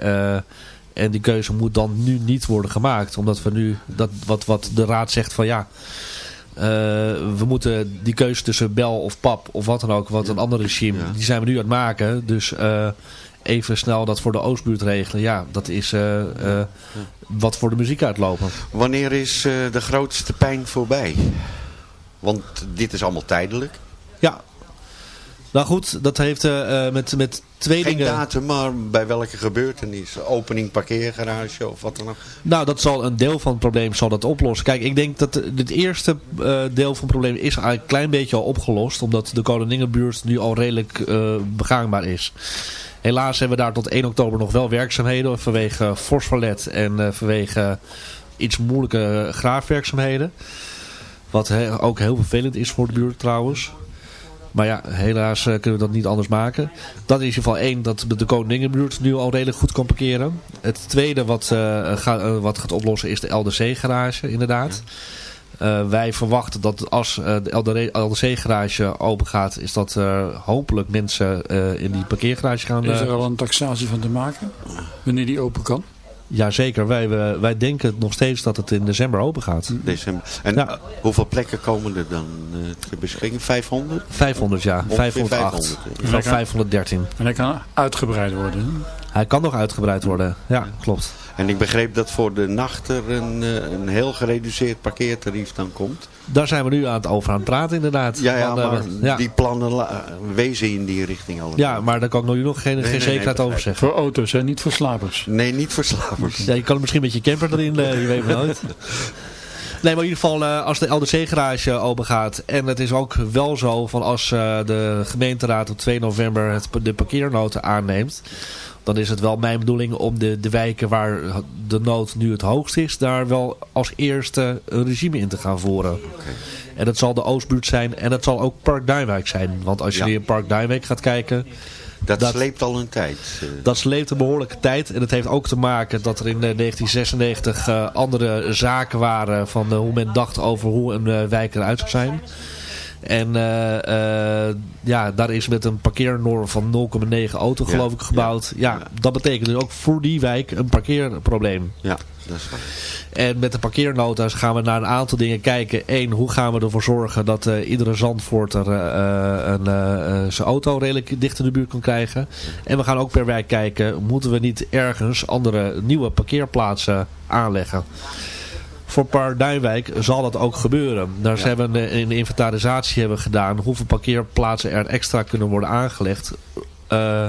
En die keuze moet dan nu niet worden gemaakt. Omdat we nu, dat, wat, wat de raad zegt van ja... we moeten die keuze tussen Bel of Pap of wat dan ook, wat een ander regime, die zijn we nu aan het maken. Dus even snel dat voor de Oostbuurt regelen. Ja, dat is eh, eh, wat voor de muziek uitlopen. Wanneer is eh, de grootste pijn voorbij? Want dit is allemaal tijdelijk. Ja. Nou goed, dat heeft eh, eh, met, met twee Geen dingen... datum, maar bij welke gebeurtenis? Opening parkeergarage of wat dan ook? Nou, dat zal een deel van het probleem zal dat oplossen. Kijk, ik denk dat het eerste eh, deel van het probleem is eigenlijk een klein beetje al opgelost. Omdat de Koninginnebuurt nu al redelijk eh, begaanbaar is. Helaas hebben we daar tot 1 oktober nog wel werkzaamheden vanwege fors verlet en vanwege iets moeilijke graafwerkzaamheden. Wat ook heel vervelend is voor de buurt trouwens. Maar ja, helaas eh, kunnen we dat niet anders maken. Dat is in ieder geval één, dat de Koningenbuurt nu al redelijk goed kan parkeren. Het tweede wat, eh, ga- eh, wat gaat oplossen is de LDC-garage, inderdaad. Eh, wij verwachten dat als de LDC-garage open gaat, is dat eh, hopelijk mensen in die parkeergarage gaan... Is er al een taxatie van te maken? Wanneer die open kan? Jazeker, wij, wij, wij denken nog steeds dat het in december open gaat. December. En hoeveel plekken komen er dan eh, ter beschikking? 500? 500 ja, Ongeveer 508. 500, Van 513. En hij kan uitgebreid worden. Hij kan nog uitgebreid worden, ja, klopt. En ik begreep dat voor de nacht er een, eh, een heel gereduceerd parkeertarief dan komt. Daar zijn we nu aan het over aan het praten inderdaad. Ja, ja Want, eh, maar ja. die plannen la- wezen in die richting allemaal. Ja, maar daar kan ik nog, nog geen, Nee, geen nee, zekerheid nee, over zeggen. Voor auto's, hè? niet voor slapers. Nee, niet voor slapers. Ja, je kan misschien met je camper erin, eh, je weet maar nooit. [laughs] Nee, maar in ieder geval eh, als de LDC-garage open gaat. En het is ook wel zo van als eh, de gemeenteraad op 2 november het, de parkeernoten aanneemt. Dan is het wel mijn bedoeling om de, de wijken waar de nood nu het hoogst is. Daar wel als eerste een regime in te gaan voeren. En dat zal de Oostbuurt zijn. En dat zal ook Park Duinwijk zijn. Want als je Ja. in Park Duinwijk gaat kijken. Dat, Dat- sleept al een tijd. eh. Dat sleept een behoorlijke tijd. En het heeft ook te maken dat er in eh, 1996 eh, andere zaken waren van eh, hoe men dacht over hoe een eh, wijk eruit zou zijn. En eh, eh, ja, daar is met een parkeernorm van 0,9 auto Ja, geloof ik gebouwd. Ja, dat betekent dus ook voor die wijk een parkeerprobleem. Ja, dat is waar. En met de parkeernota's gaan we naar een aantal dingen kijken. Eén, hoe gaan we ervoor zorgen dat eh, iedere Zandvoorter eh, eh, een, zijn auto redelijk dicht in de buurt kan krijgen. En we gaan ook per wijk kijken, moeten we niet ergens andere nieuwe parkeerplaatsen aanleggen. Voor Park Duinwijk zal dat ook gebeuren. Daar Ja. hebben we een, een inventarisatie hebben gedaan. Hoeveel parkeerplaatsen er extra kunnen worden aangelegd. Eh,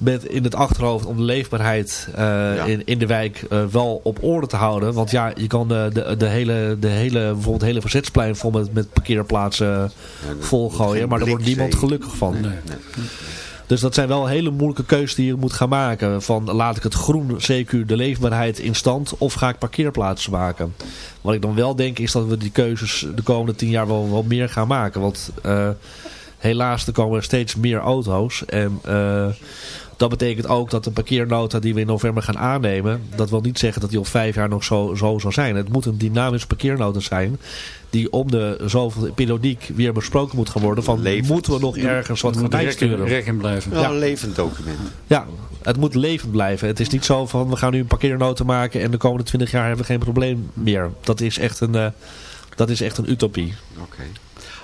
met in het achterhoofd om de leefbaarheid eh, in, in de wijk eh, wel op orde te houden. Want ja, je kan de, de, de, hele, de hele, bijvoorbeeld het hele verzetsplein vol met, met parkeerplaatsen volgooien. Maar daar wordt niemand gelukkig van. Dus dat zijn wel hele moeilijke keuzes die je moet gaan maken. Van laat ik het groen CQ, de leefbaarheid in stand of ga ik parkeerplaatsen maken. Wat ik dan wel denk is dat we die keuzes de komende tien jaar wel, wel meer gaan maken. Want eh, helaas er komen er steeds meer auto's. En eh, dat betekent ook dat de parkeernota die we in november gaan aannemen. Dat wil niet zeggen dat die op vijf jaar nog zo, zo zal zijn. Het moet een dynamische parkeernota zijn. Die om de zoveel periodiek weer besproken moet gaan worden. Van moeten we nog ergens wat gaan bijsturen. blijven. Wel een levend document. Ja, het moet levend blijven. Het is niet zo van we gaan nu een parkeernota maken en de komende 20 jaar hebben we geen probleem meer. Dat is echt een, eh, dat is echt een utopie. Oké.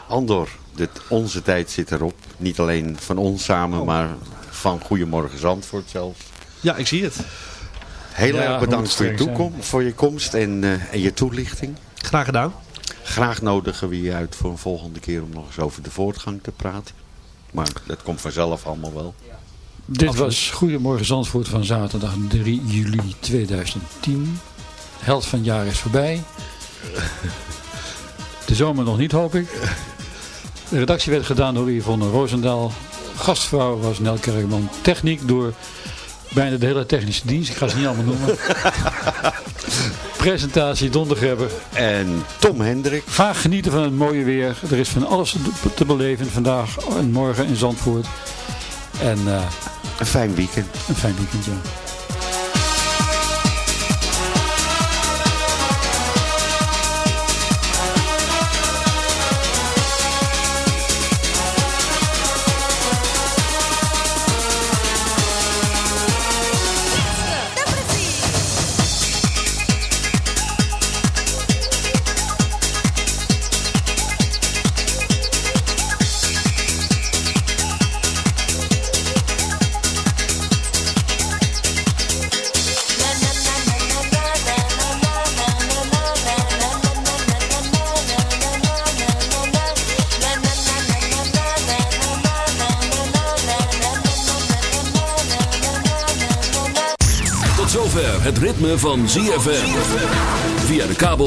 Andor, dit, onze tijd zit erop. Niet alleen van ons samen, maar van Goedemorgen Zandvoort zelfs. Ja, ik zie het. Heel Ja, erg bedankt voor je, het sterk toekom, voor je komst en, eh, en je toelichting. Graag gedaan. Graag nodigen we je uit voor een volgende keer om nog eens over de voortgang te praten. Maar dat komt vanzelf allemaal wel. Dit was Goedemorgen Zandvoort van zaterdag 3 juli 2010. De helft van het jaar is voorbij. De zomer nog niet, hoop ik. De redactie werd gedaan door Yvonne Roosendaal. Gastvrouw was Nel Kerkman. Techniek door bijna de hele technische dienst. Ik ga ze niet allemaal noemen. [laughs] Presentatie Don de Grebber. En Tom Hendrik. Vaak genieten van het mooie weer. Er is van alles te- te beleven vandaag en morgen in Zandvoort. En eh, Een fijn weekend. een fijn weekend, ja. Ritme van ZFM. Via de kabel